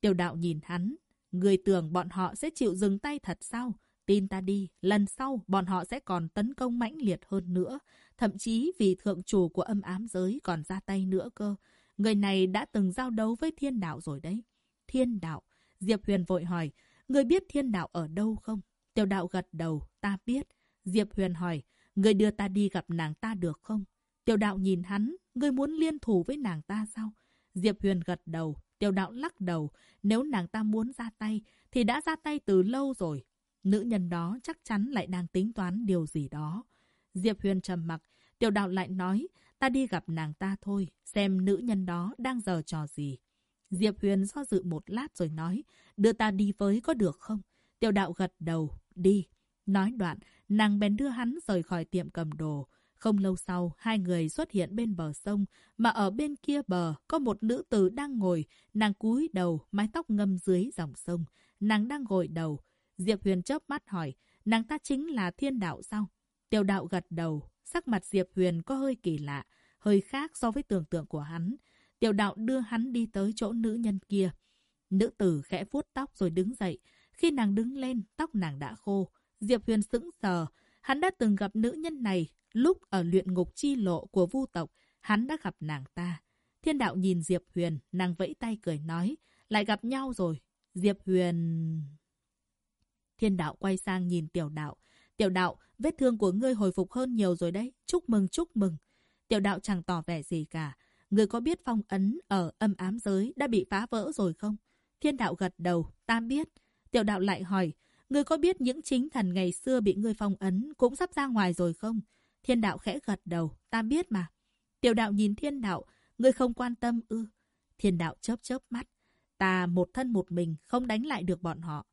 Tiểu đạo nhìn hắn, người tưởng bọn họ sẽ chịu dừng tay thật sao? Tin ta đi, lần sau bọn họ sẽ còn tấn công mãnh liệt hơn nữa. Thậm chí vì thượng chủ của âm ám giới còn ra tay nữa cơ. Người này đã từng giao đấu với thiên đạo rồi đấy. Thiên đạo. Diệp Huyền vội hỏi, người biết thiên đạo ở đâu không? Tiểu đạo gật đầu, ta biết. Diệp Huyền hỏi, người đưa ta đi gặp nàng ta được không? Tiểu đạo nhìn hắn, người muốn liên thủ với nàng ta sao? Diệp Huyền gật đầu, tiểu đạo lắc đầu. Nếu nàng ta muốn ra tay, thì đã ra tay từ lâu rồi. Nữ nhân đó chắc chắn lại đang tính toán điều gì đó. Diệp Huyền trầm mặc, tiểu đạo lại nói, ta đi gặp nàng ta thôi, xem nữ nhân đó đang giờ trò gì. Diệp Huyền do dự một lát rồi nói, đưa ta đi với có được không? Tiểu đạo gật đầu, đi. Nói đoạn, nàng bèn đưa hắn rời khỏi tiệm cầm đồ. Không lâu sau, hai người xuất hiện bên bờ sông, mà ở bên kia bờ có một nữ tử đang ngồi, nàng cúi đầu, mái tóc ngâm dưới dòng sông. Nàng đang gội đầu. Diệp Huyền chớp mắt hỏi, nàng ta chính là thiên đạo sao? Tiểu đạo gật đầu, sắc mặt Diệp Huyền có hơi kỳ lạ, hơi khác so với tưởng tượng của hắn. Tiểu đạo đưa hắn đi tới chỗ nữ nhân kia. Nữ tử khẽ vuốt tóc rồi đứng dậy. Khi nàng đứng lên, tóc nàng đã khô. Diệp Huyền sững sờ. Hắn đã từng gặp nữ nhân này lúc ở luyện ngục chi lộ của vu tộc. Hắn đã gặp nàng ta. Thiên đạo nhìn Diệp Huyền, nàng vẫy tay cười nói. Lại gặp nhau rồi. Diệp Huyền... Thiên đạo quay sang nhìn tiểu đạo. Tiểu đạo, vết thương của ngươi hồi phục hơn nhiều rồi đấy. Chúc mừng, chúc mừng. Tiểu đạo chẳng tỏ vẻ gì cả. Ngươi có biết phong ấn ở âm ám giới đã bị phá vỡ rồi không? Thiên đạo gật đầu, ta biết. Tiểu đạo lại hỏi, ngươi có biết những chính thần ngày xưa bị ngươi phong ấn cũng sắp ra ngoài rồi không? Thiên đạo khẽ gật đầu, ta biết mà. Tiểu đạo nhìn thiên đạo, ngươi không quan tâm ư. Thiên đạo chớp chớp mắt. Ta một thân một mình, không đánh lại được bọn họ.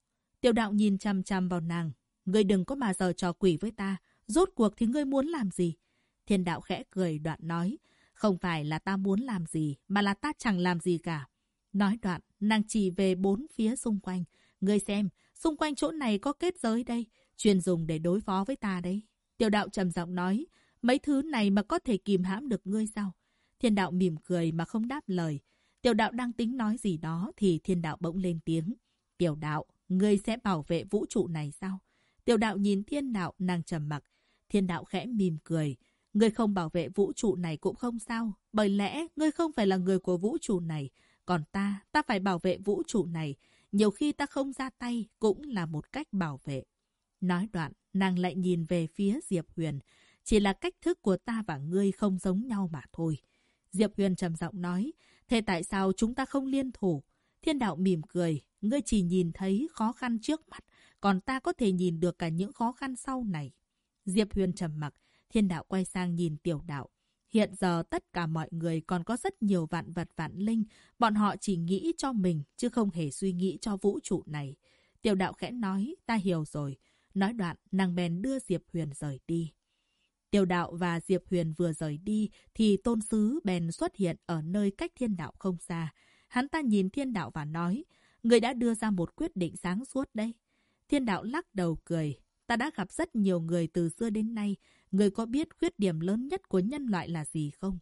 Tiểu đạo nhìn chăm chăm vào nàng. Ngươi đừng có mà giờ trò quỷ với ta. Rốt cuộc thì ngươi muốn làm gì? Thiên đạo khẽ cười đoạn nói. Không phải là ta muốn làm gì, mà là ta chẳng làm gì cả. Nói đoạn, nàng chỉ về bốn phía xung quanh. Ngươi xem, xung quanh chỗ này có kết giới đây, chuyên dùng để đối phó với ta đấy. Tiểu đạo trầm giọng nói, mấy thứ này mà có thể kìm hãm được ngươi sao? Thiên đạo mỉm cười mà không đáp lời. Tiểu đạo đang tính nói gì đó thì thiên đạo bỗng lên tiếng. Tiểu đạo, ngươi sẽ bảo vệ vũ trụ này sao? Tiểu đạo nhìn thiên đạo, nàng trầm mặc. Thiên đạo khẽ mỉm cười. Ngươi không bảo vệ vũ trụ này cũng không sao. Bởi lẽ, ngươi không phải là người của vũ trụ này. Còn ta, ta phải bảo vệ vũ trụ này. Nhiều khi ta không ra tay cũng là một cách bảo vệ. Nói đoạn, nàng lại nhìn về phía Diệp Huyền. Chỉ là cách thức của ta và ngươi không giống nhau mà thôi. Diệp Huyền trầm giọng nói, thế tại sao chúng ta không liên thủ? Thiên đạo mỉm cười, ngươi chỉ nhìn thấy khó khăn trước mắt, còn ta có thể nhìn được cả những khó khăn sau này. Diệp Huyền trầm mặc, thiên đạo quay sang nhìn tiểu đạo. Hiện giờ tất cả mọi người còn có rất nhiều vạn vật vạn linh, bọn họ chỉ nghĩ cho mình chứ không hề suy nghĩ cho vũ trụ này. Tiểu đạo khẽ nói, ta hiểu rồi. Nói đoạn, nàng bèn đưa Diệp Huyền rời đi. Tiểu đạo và Diệp Huyền vừa rời đi thì tôn sứ bèn xuất hiện ở nơi cách thiên đạo không xa. Hắn ta nhìn thiên đạo và nói, người đã đưa ra một quyết định sáng suốt đây. Thiên đạo lắc đầu cười, ta đã gặp rất nhiều người từ xưa đến nay, người có biết khuyết điểm lớn nhất của nhân loại là gì không?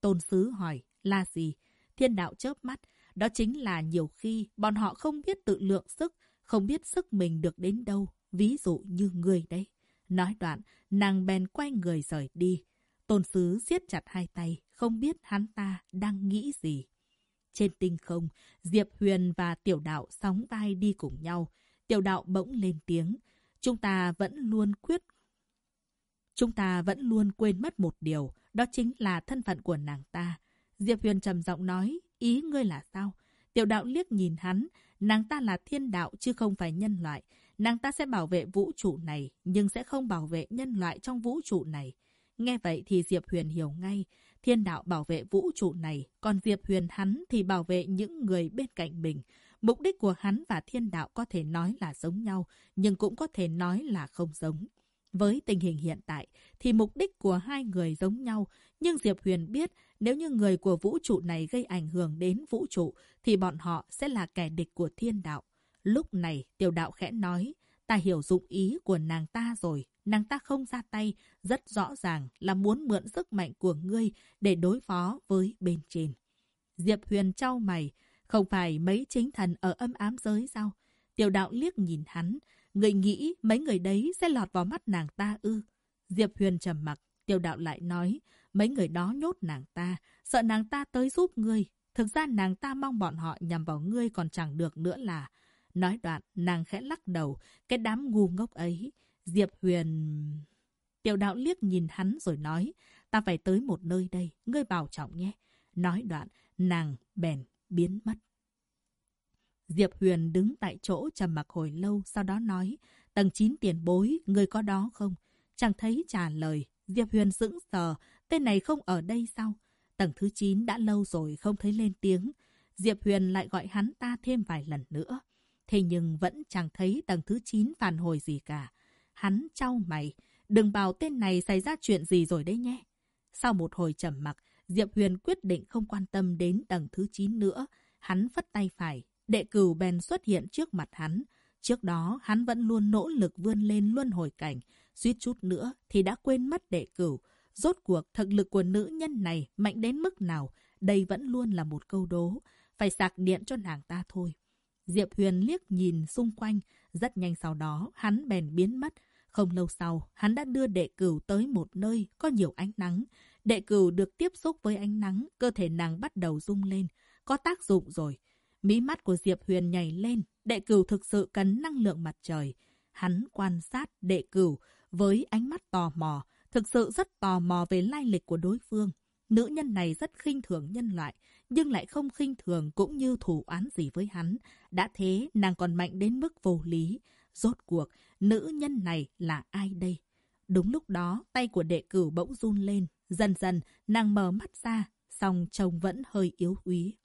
Tôn sứ hỏi, là gì? Thiên đạo chớp mắt, đó chính là nhiều khi bọn họ không biết tự lượng sức, không biết sức mình được đến đâu, ví dụ như người đấy. Nói đoạn, nàng bèn quay người rời đi. Tôn sứ siết chặt hai tay, không biết hắn ta đang nghĩ gì. Trên tinh không, Diệp Huyền và Tiểu Đạo sóng vai đi cùng nhau. Tiểu Đạo bỗng lên tiếng. Chúng ta vẫn luôn quyết Chúng ta vẫn luôn quên mất một điều, đó chính là thân phận của nàng ta. Diệp Huyền trầm giọng nói, ý ngươi là sao? Tiểu đạo liếc nhìn hắn, nàng ta là thiên đạo chứ không phải nhân loại. Nàng ta sẽ bảo vệ vũ trụ này, nhưng sẽ không bảo vệ nhân loại trong vũ trụ này. Nghe vậy thì Diệp Huyền hiểu ngay, thiên đạo bảo vệ vũ trụ này, còn Diệp Huyền hắn thì bảo vệ những người bên cạnh mình. Mục đích của hắn và thiên đạo có thể nói là giống nhau, nhưng cũng có thể nói là không giống. Với tình hình hiện tại, thì mục đích của hai người giống nhau, nhưng Diệp Huyền biết nếu như người của vũ trụ này gây ảnh hưởng đến vũ trụ, thì bọn họ sẽ là kẻ địch của thiên đạo. Lúc này, tiểu đạo khẽ nói, ta hiểu dụng ý của nàng ta rồi, nàng ta không ra tay, rất rõ ràng là muốn mượn sức mạnh của ngươi để đối phó với bên trên. Diệp Huyền trao mày, không phải mấy chính thần ở âm ám giới sao? Tiểu đạo liếc nhìn hắn, người nghĩ mấy người đấy sẽ lọt vào mắt nàng ta ư. Diệp Huyền trầm mặc, tiểu đạo lại nói, mấy người đó nhốt nàng ta, sợ nàng ta tới giúp ngươi. Thực ra nàng ta mong bọn họ nhằm vào ngươi còn chẳng được nữa là. Nói đoạn, nàng khẽ lắc đầu, cái đám ngu ngốc ấy. Diệp Huyền... Tiểu đạo liếc nhìn hắn rồi nói, ta phải tới một nơi đây, ngươi bảo trọng nhé. Nói đoạn, nàng bèn biến mất. Diệp Huyền đứng tại chỗ trầm mặc hồi lâu, sau đó nói, tầng 9 tiền bối, ngươi có đó không? Chẳng thấy trả lời, Diệp Huyền sững sờ, tên này không ở đây sao? Tầng thứ 9 đã lâu rồi không thấy lên tiếng. Diệp Huyền lại gọi hắn ta thêm vài lần nữa. Thế nhưng vẫn chẳng thấy tầng thứ 9 phản hồi gì cả. Hắn trao mày, đừng bảo tên này xảy ra chuyện gì rồi đấy nhé. Sau một hồi trầm mặc, Diệp Huyền quyết định không quan tâm đến tầng thứ 9 nữa. Hắn phất tay phải, đệ cửu bèn xuất hiện trước mặt hắn. Trước đó, hắn vẫn luôn nỗ lực vươn lên luân hồi cảnh. Suýt chút nữa thì đã quên mất đệ cửu. Rốt cuộc, thực lực của nữ nhân này mạnh đến mức nào? Đây vẫn luôn là một câu đố. Phải sạc điện cho nàng ta thôi. Diệp Huyền liếc nhìn xung quanh, rất nhanh sau đó hắn bèn biến mất. Không lâu sau, hắn đã đưa đệ cửu tới một nơi có nhiều ánh nắng. Đệ cửu được tiếp xúc với ánh nắng, cơ thể nàng bắt đầu rung lên. Có tác dụng rồi. Mí mắt của Diệp Huyền nhảy lên, đệ cửu thực sự cần năng lượng mặt trời. Hắn quan sát đệ cửu với ánh mắt tò mò, thực sự rất tò mò về lai lịch của đối phương. Nữ nhân này rất khinh thường nhân loại, nhưng lại không khinh thường cũng như thủ án gì với hắn. Đã thế, nàng còn mạnh đến mức vô lý. Rốt cuộc, nữ nhân này là ai đây? Đúng lúc đó, tay của đệ cửu bỗng run lên. Dần dần, nàng mở mắt ra, song trông vẫn hơi yếu úy.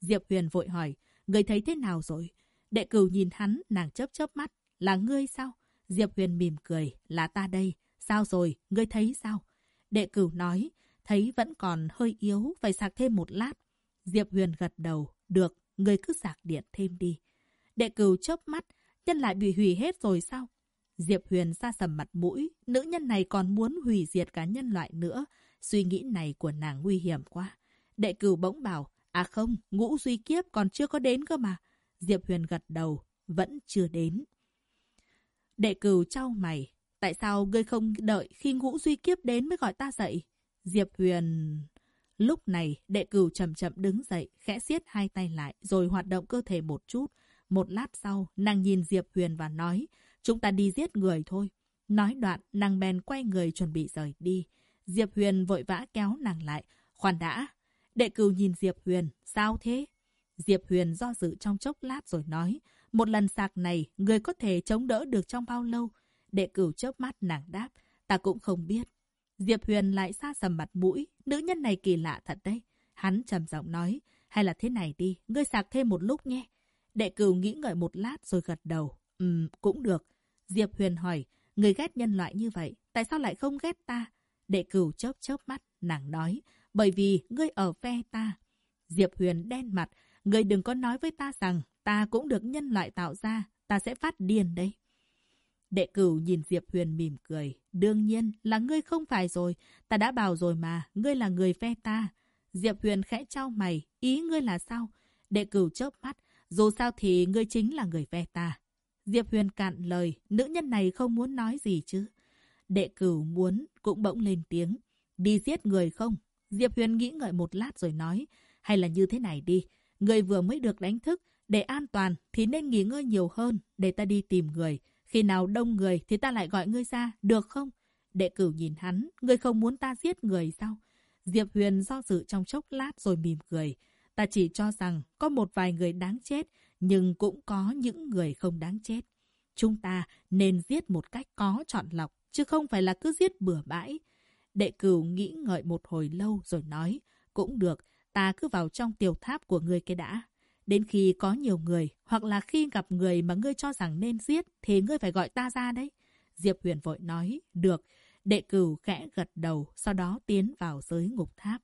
Diệp Huyền vội hỏi, người thấy thế nào rồi? Đệ cửu nhìn hắn, nàng chớp chớp mắt. Là ngươi sao? Diệp Huyền mỉm cười, là ta đây. Sao rồi, ngươi thấy sao? Đệ cửu nói, thấy vẫn còn hơi yếu, phải sạc thêm một lát. Diệp Huyền gật đầu, được, ngươi cứ sạc điện thêm đi. Đệ cửu chớp mắt, chân lại bị hủy hết rồi sao? Diệp Huyền xa sầm mặt mũi, nữ nhân này còn muốn hủy diệt cả nhân loại nữa. Suy nghĩ này của nàng nguy hiểm quá. Đệ cửu bỗng bảo, à không, ngũ duy kiếp còn chưa có đến cơ mà. Diệp Huyền gật đầu, vẫn chưa đến. Đệ cửu trao mày, tại sao ngươi không đợi khi ngũ duy kiếp đến mới gọi ta dậy? Diệp Huyền... Lúc này, đệ cửu chậm chậm đứng dậy, khẽ siết hai tay lại, rồi hoạt động cơ thể một chút. Một lát sau, nàng nhìn Diệp Huyền và nói, chúng ta đi giết người thôi. Nói đoạn, nàng bèn quay người chuẩn bị rời đi. Diệp Huyền vội vã kéo nàng lại. Khoan đã. Đệ cửu nhìn Diệp Huyền, sao thế? Diệp Huyền do dự trong chốc lát rồi nói, một lần sạc này, người có thể chống đỡ được trong bao lâu? Đệ cửu chớp mắt nàng đáp, ta cũng không biết. Diệp Huyền lại xa sầm mặt mũi, nữ nhân này kỳ lạ thật đấy. Hắn trầm giọng nói, hay là thế này đi, ngươi sạc thêm một lúc nhé. Đệ cửu nghĩ ngợi một lát rồi gật đầu. Ừm, cũng được. Diệp Huyền hỏi, người ghét nhân loại như vậy, tại sao lại không ghét ta? Đệ cửu chớp chớp mắt, nàng nói, bởi vì ngươi ở phe ta. Diệp Huyền đen mặt, ngươi đừng có nói với ta rằng ta cũng được nhân loại tạo ra, ta sẽ phát điên đấy. Đệ cửu nhìn Diệp Huyền mỉm cười. Đương nhiên là ngươi không phải rồi. Ta đã bảo rồi mà, ngươi là người phe ta. Diệp Huyền khẽ trao mày, ý ngươi là sao? Đệ cửu chớp mắt, dù sao thì ngươi chính là người ve ta. Diệp Huyền cạn lời, nữ nhân này không muốn nói gì chứ. Đệ cửu muốn, cũng bỗng lên tiếng. Đi giết người không? Diệp Huyền nghĩ ngợi một lát rồi nói. Hay là như thế này đi. Người vừa mới được đánh thức. Để an toàn thì nên nghỉ ngơi nhiều hơn. Để ta đi tìm người. Khi nào đông người thì ta lại gọi ngươi ra, được không? Đệ cửu nhìn hắn, ngươi không muốn ta giết người sao? Diệp Huyền do dự trong chốc lát rồi mỉm cười. Ta chỉ cho rằng có một vài người đáng chết, nhưng cũng có những người không đáng chết. Chúng ta nên giết một cách có chọn lọc, chứ không phải là cứ giết bừa bãi. Đệ cửu nghĩ ngợi một hồi lâu rồi nói, cũng được, ta cứ vào trong tiểu tháp của ngươi cái đã. Đến khi có nhiều người, hoặc là khi gặp người mà ngươi cho rằng nên giết, thì ngươi phải gọi ta ra đấy. Diệp Huyền vội nói, được. Đệ cửu khẽ gật đầu, sau đó tiến vào giới ngục tháp.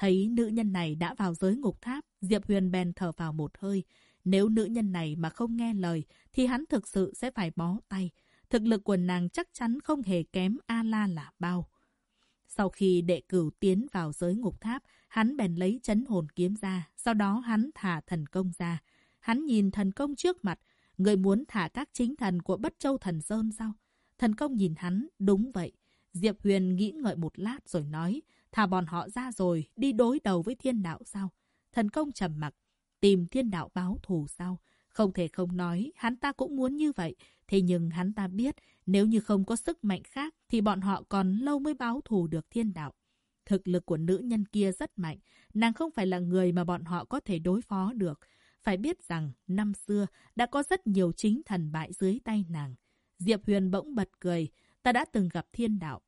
Thấy nữ nhân này đã vào giới ngục tháp, Diệp Huyền bèn thở vào một hơi. Nếu nữ nhân này mà không nghe lời, thì hắn thực sự sẽ phải bó tay. Thực lực của nàng chắc chắn không hề kém A-la là bao. Sau khi đệ cửu tiến vào giới ngục tháp, hắn bèn lấy chấn hồn kiếm ra, sau đó hắn thả thần công ra. Hắn nhìn thần công trước mặt, người muốn thả các chính thần của Bất Châu Thần Sơn sao? Thần công nhìn hắn, đúng vậy. Diệp Huyền nghĩ ngợi một lát rồi nói, thả bọn họ ra rồi, đi đối đầu với thiên đạo sao? Thần công trầm mặc, tìm thiên đạo báo thù sao? Không thể không nói, hắn ta cũng muốn như vậy. Thế nhưng hắn ta biết, nếu như không có sức mạnh khác, thì bọn họ còn lâu mới báo thù được thiên đạo. Thực lực của nữ nhân kia rất mạnh, nàng không phải là người mà bọn họ có thể đối phó được. Phải biết rằng, năm xưa đã có rất nhiều chính thần bại dưới tay nàng. Diệp Huyền bỗng bật cười, ta đã từng gặp thiên đạo.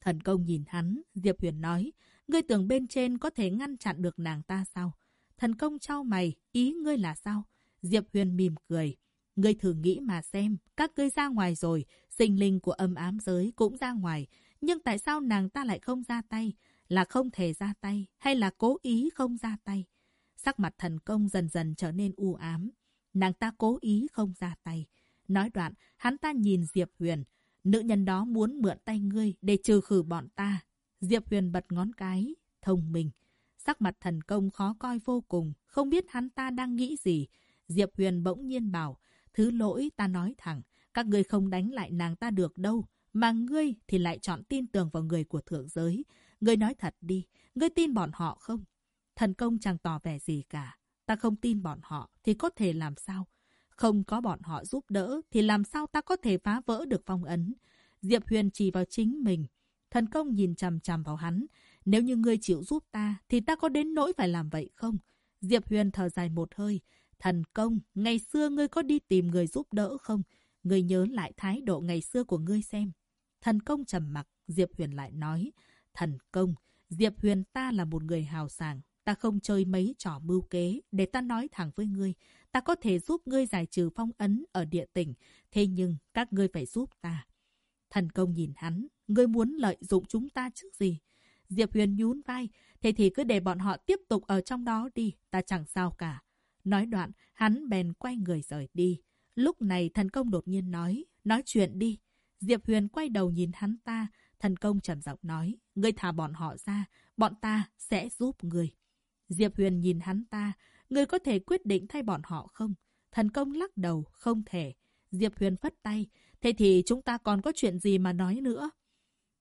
Thần công nhìn hắn, Diệp Huyền nói, ngươi tưởng bên trên có thể ngăn chặn được nàng ta sao? Thần công trao mày, ý ngươi là sao? Diệp Huyền mỉm cười. Ngươi thử nghĩ mà xem, các ngươi ra ngoài rồi, sinh linh của âm ám giới cũng ra ngoài. Nhưng tại sao nàng ta lại không ra tay? Là không thể ra tay, hay là cố ý không ra tay? Sắc mặt thần công dần dần trở nên u ám. Nàng ta cố ý không ra tay. Nói đoạn, hắn ta nhìn Diệp Huyền. Nữ nhân đó muốn mượn tay ngươi để trừ khử bọn ta. Diệp Huyền bật ngón cái. Thông minh. Sắc mặt thần công khó coi vô cùng, không biết hắn ta đang nghĩ gì. Diệp Huyền bỗng nhiên bảo, thứ lỗi ta nói thẳng, các ngươi không đánh lại nàng ta được đâu, mà ngươi thì lại chọn tin tưởng vào người của thượng giới. Ngươi nói thật đi, ngươi tin bọn họ không? Thần công chẳng tỏ vẻ gì cả. Ta không tin bọn họ thì có thể làm sao? Không có bọn họ giúp đỡ thì làm sao ta có thể phá vỡ được phong ấn? Diệp Huyền chỉ vào chính mình. Thần công nhìn chằm chằm vào hắn. Nếu như ngươi chịu giúp ta thì ta có đến nỗi phải làm vậy không? Diệp Huyền thở dài một hơi. Thần công, ngày xưa ngươi có đi tìm người giúp đỡ không? Ngươi nhớ lại thái độ ngày xưa của ngươi xem. Thần công trầm mặc, Diệp Huyền lại nói. Thần công, Diệp Huyền ta là một người hào sảng. Ta không chơi mấy trò mưu kế, để ta nói thẳng với ngươi. Ta có thể giúp ngươi giải trừ phong ấn ở địa tỉnh, thế nhưng các ngươi phải giúp ta. Thần công nhìn hắn, ngươi muốn lợi dụng chúng ta chứ gì? Diệp Huyền nhún vai, thế thì cứ để bọn họ tiếp tục ở trong đó đi, ta chẳng sao cả. Nói đoạn, hắn bèn quay người rời đi. Lúc này thần công đột nhiên nói, nói chuyện đi. Diệp Huyền quay đầu nhìn hắn ta, thần công trầm giọng nói, ngươi thả bọn họ ra, bọn ta sẽ giúp ngươi. Diệp Huyền nhìn hắn ta, người có thể quyết định thay bọn họ không? Thần công lắc đầu, không thể. Diệp Huyền phất tay, thế thì chúng ta còn có chuyện gì mà nói nữa?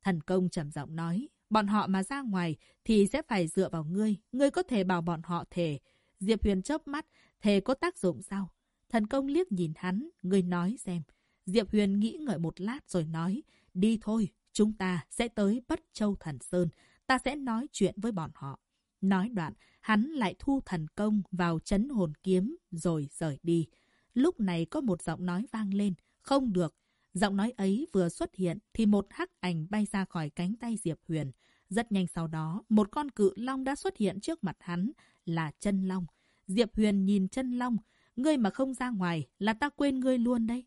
Thần công trầm giọng nói, bọn họ mà ra ngoài thì sẽ phải dựa vào ngươi, ngươi có thể bảo bọn họ thề. Diệp Huyền chớp mắt, thề có tác dụng sao? Thần công liếc nhìn hắn, ngươi nói xem. Diệp Huyền nghĩ ngợi một lát rồi nói, đi thôi, chúng ta sẽ tới Bất Châu Thần Sơn, ta sẽ nói chuyện với bọn họ. Nói đoạn, hắn lại thu thần công vào chấn hồn kiếm rồi rời đi. Lúc này có một giọng nói vang lên, không được. Giọng nói ấy vừa xuất hiện thì một hắc ảnh bay ra khỏi cánh tay Diệp Huyền. Rất nhanh sau đó, một con cự long đã xuất hiện trước mặt hắn, là chân long. Diệp Huyền nhìn chân long, ngươi mà không ra ngoài là ta quên ngươi luôn đấy.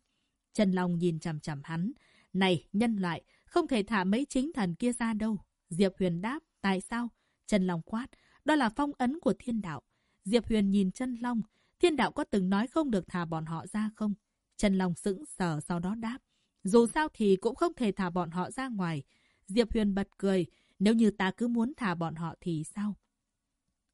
Chân long nhìn chằm chằm hắn. Này, nhân loại, không thể thả mấy chính thần kia ra đâu. Diệp Huyền đáp, tại sao? Chân long quát, đó là phong ấn của thiên đạo. Diệp Huyền nhìn chân long, thiên đạo có từng nói không được thả bọn họ ra không? Chân long sững sờ sau đó đáp, dù sao thì cũng không thể thả bọn họ ra ngoài. Diệp Huyền bật cười, nếu như ta cứ muốn thả bọn họ thì sao?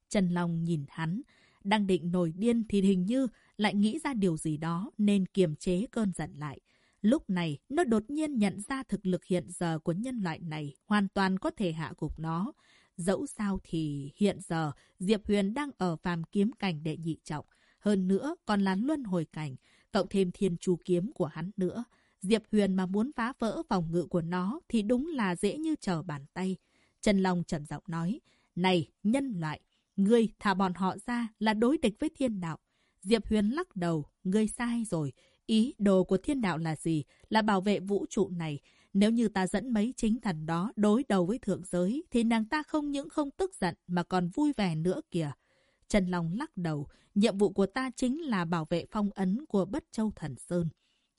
Trần Long nhìn hắn, đang định nổi điên thì hình như lại nghĩ ra điều gì đó nên kiềm chế cơn giận lại. Lúc này, nó đột nhiên nhận ra thực lực hiện giờ của nhân loại này hoàn toàn có thể hạ gục nó. Dẫu sao thì hiện giờ Diệp Huyền đang ở phàm kiếm cảnh đệ nhị trọng. Hơn nữa còn là luân hồi cảnh, cộng thêm thiên chu kiếm của hắn nữa. Diệp Huyền mà muốn phá vỡ phòng ngự của nó thì đúng là dễ như trở bàn tay. Trần Long trầm giọng nói, Này, nhân loại, ngươi thả bọn họ ra là đối địch với thiên đạo. Diệp Huyền lắc đầu, ngươi sai rồi. Ý đồ của thiên đạo là gì? Là bảo vệ vũ trụ này. Nếu như ta dẫn mấy chính thần đó đối đầu với thượng giới, thì nàng ta không những không tức giận mà còn vui vẻ nữa kìa. Trần Long lắc đầu, nhiệm vụ của ta chính là bảo vệ phong ấn của Bất Châu Thần Sơn.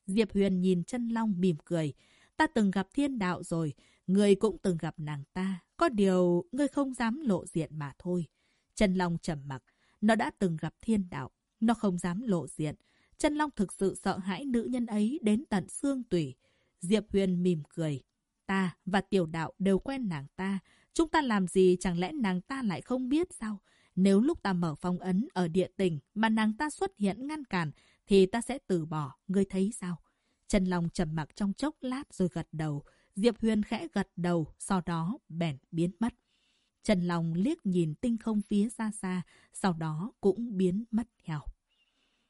Diệp Huyền nhìn Trần Long mỉm cười. Ta từng gặp thiên đạo rồi, ngươi cũng từng gặp nàng ta. Có điều, ngươi không dám lộ diện mà thôi. Trần Long trầm mặc. Nó đã từng gặp thiên đạo. Nó không dám lộ diện. Trần Long thực sự sợ hãi nữ nhân ấy đến tận xương tủy. Diệp Huyền mỉm cười. Ta và tiểu đạo đều quen nàng ta. Chúng ta làm gì chẳng lẽ nàng ta lại không biết sao? Nếu lúc ta mở phong ấn ở địa tỉnh mà nàng ta xuất hiện ngăn cản, thì ta sẽ từ bỏ, ngươi thấy sao? Trần Long trầm mặc trong chốc lát rồi gật đầu. Diệp Huyền khẽ gật đầu, sau đó bèn biến mất. Trần Long liếc nhìn tinh không phía xa xa, sau đó cũng biến mất theo.